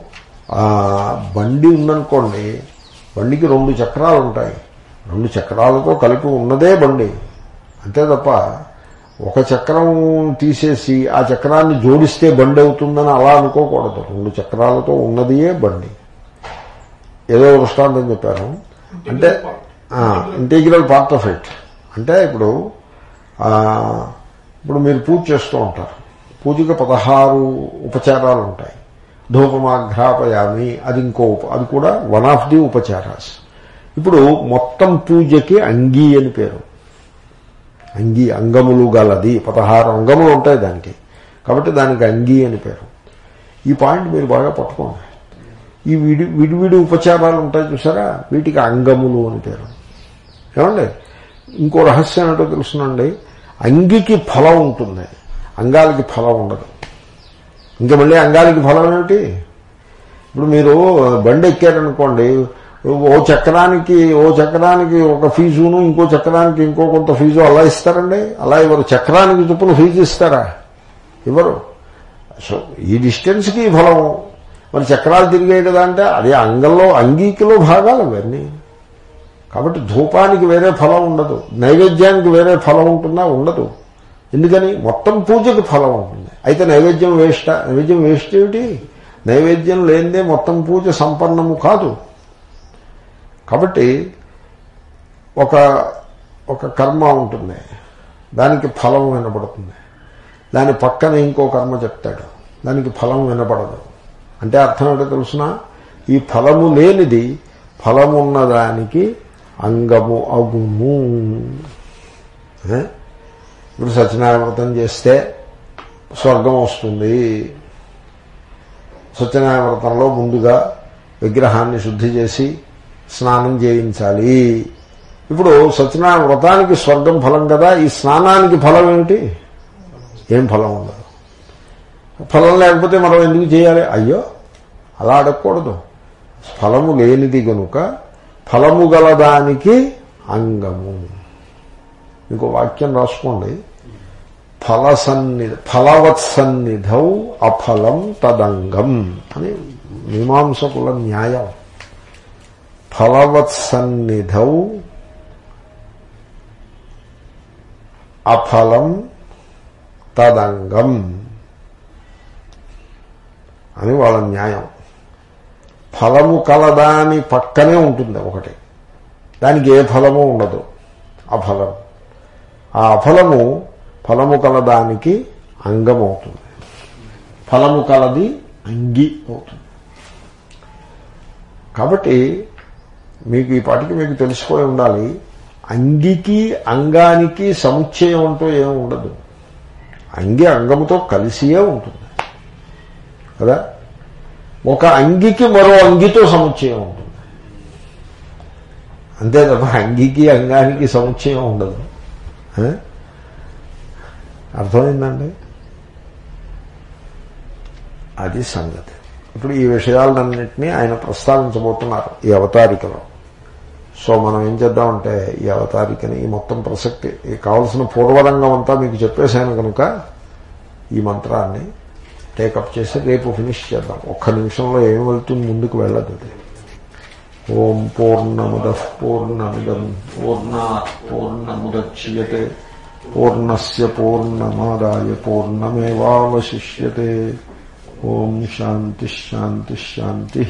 బండి ఉందనుకోండి బండికి రెండు చక్రాలు ఉంటాయి. రెండు చక్రాలతో కలిపి ఉన్నదే బండి. అంతే తప్ప ఒక చక్రం తీసేసి ఆ చక్రాన్ని జోడిస్తే బండి అవుతుందని అలా అనుకోకూడదు. రెండు చక్రాలతో ఉన్నదియే బండి. ఏదో దృష్టాంతం చెప్పాను. అంటే ఇంటిగ్రల్ పార్ట్ ఆఫ్ ఇట్. అంటే ఇప్పుడు ఇప్పుడు మీరు పూజ చేస్తూ ఉంటారు. పూజకి పదహారు ఉపచారాలు ఉంటాయి ధూపమాఘ్రాపయామి అది ఇంకో అది కూడా వన్ ఆఫ్ ది ఉపచారాస్. ఇప్పుడు మొత్తం పూజకి అంగీ అని పేరు. అంగీ అంగములు గలది పదహారు అంగములు ఉంటాయి దానికి. కాబట్టి దానికి అంగీ అని పేరు. ఈ పాయింట్ మీరు బాగా పట్టుకోండి. ఈ విడి విడివిడి ఉపచారాలు ఉంటాయి చూసారా? వీటికి అంగములు అని పేరు. ఏమండి? ఇంకో రహస్యం ఏంటో తెలుసునండి. అంగికి ఫలం ఉంటుంది. అంగాలకి ఫలం ఉండదు. ఇంకా మళ్ళీ అంగాలకి ఫలం ఏమిటి? ఇప్పుడు మీరు బండి ఎక్కారనుకోండి ఓ చక్రానికి ఓ చక్రానికి ఒక ఫీజును ఇంకో చక్రానికి ఇంకో కొంత ఫీజు అలా ఇస్తారండి? అలా ఇవ్వరు చక్రానికి చొప్పున ఫీజు ఇస్తారా? ఇవ్వరు సో ఈ డిస్టెన్స్కి ఈ ఫలం. మరి చక్రాలు తిరిగాయి కదా అంటే అది అంగంలో అంగీకిలో భాగాలు అవన్నీ కాబట్టి ధూపానికి వేరే ఫలం ఉండదు. నైవేద్యానికి వేరే ఫలం ఉంటుందా ఉండదు. ఎందుకని? మొత్తం పూజకి ఫలం ఉంటుంది. అయితే నైవేద్యం వేస్ట్ నైవేద్యం వేస్ట్ ఏమిటి? నైవేద్యం లేనిదే మొత్తం పూజ సంపన్నము కాదు. కాబట్టి ఒక ఒక కర్మ ఉంటుంది. దానికి ఫలం వినపడుతుంది. దాని పక్కన ఇంకో కర్మ చెప్తాడు. దానికి ఫలం వినపడదు. అంటే అర్థం ఏంటో తెలుసిన? ఈ ఫలము లేనిది ఫలమున్నదానికి అంగము అగుము. ఇప్పుడు సత్యనారాయణ వ్రతం చేస్తే స్వర్గం వస్తుంది. సత్యనారాయణ వ్రతంలో ముందుగా విగ్రహాన్ని శుద్ధి చేసి స్నానం చేయించాలి. ఇప్పుడు సత్యనారాయణ వ్రతానికి స్వర్గం ఫలం కదా ఈ స్నానానికి ఫలం ఏమిటి? ఏం ఫలం ఉండదు. ఫలం లేకపోతే మనం ఎందుకు చేయాలి? అయ్యో అలా అడగకూడదు. ఫలము లేనిది కనుక ఫలము గలదానికి అంగము. ఇంకో వాక్యం రాసుకోండి. ఫలసన్ని ఫలవత్సన్నిధౌ అఫలం తదంగం అని మీమాంసకుల న్యాయం. ఫలవత్సన్నిధౌ అఫలం తదంగం అని వాళ్ళ న్యాయం. ఫలము కలదాని పక్కనే ఉంటుంది ఒకటి. దానికి ఏ ఫలము ఉండదు. అఫలం. ఆ అఫలము ఫలము కలదానికి అంగం అవుతుంది ఫలము కలది అంగి అవుతుంది. కాబట్టి మీకు ఈ పాటికి మీకు తెలిసిపోయి ఉండాలి అంగికి అంగానికి సముచ్చయం అంటూ ఏమి ఉండదు. అంగి అంగముతో కలిసియే ఉంటుంది. కదా? ఒక అంగికి మరో అంగితో సముచ్చయం ఉంటుంది అంతే తప్ప అంగికి అంగానికి సముచ్చయం ఉండదు. అర్థమైందండి? అది సంగతి. ఇప్పుడు ఈ విషయాలన్నింటినీ ఆయన ప్రస్తావించబోతున్నారు ఈ అవతారికలో. సో మనం ఏం చేద్దామంటే ఈ అవతారికని ఈ మొత్తం ప్రసక్తి ఈ కావలసిన పూర్వరంగం అంతా మీకు చెప్పేశాను కనుక ఈ మంత్రాన్ని టేకప్ చేసి రేపు ఫినిష్ చేద్దాం. ఒక్క నిమిషంలో ఏం వెళ్తుంది? ముందుకు వెళ్ళదు అది. ఓం పూర్ణముద పూర్ణమిదం పూర్ణా పూర్ణముద్యతే పూర్ణస్ పూర్ణమాదాయ పూర్ణమేవాశిష్యతే ఓం శాంతి శాంతి శాంతి.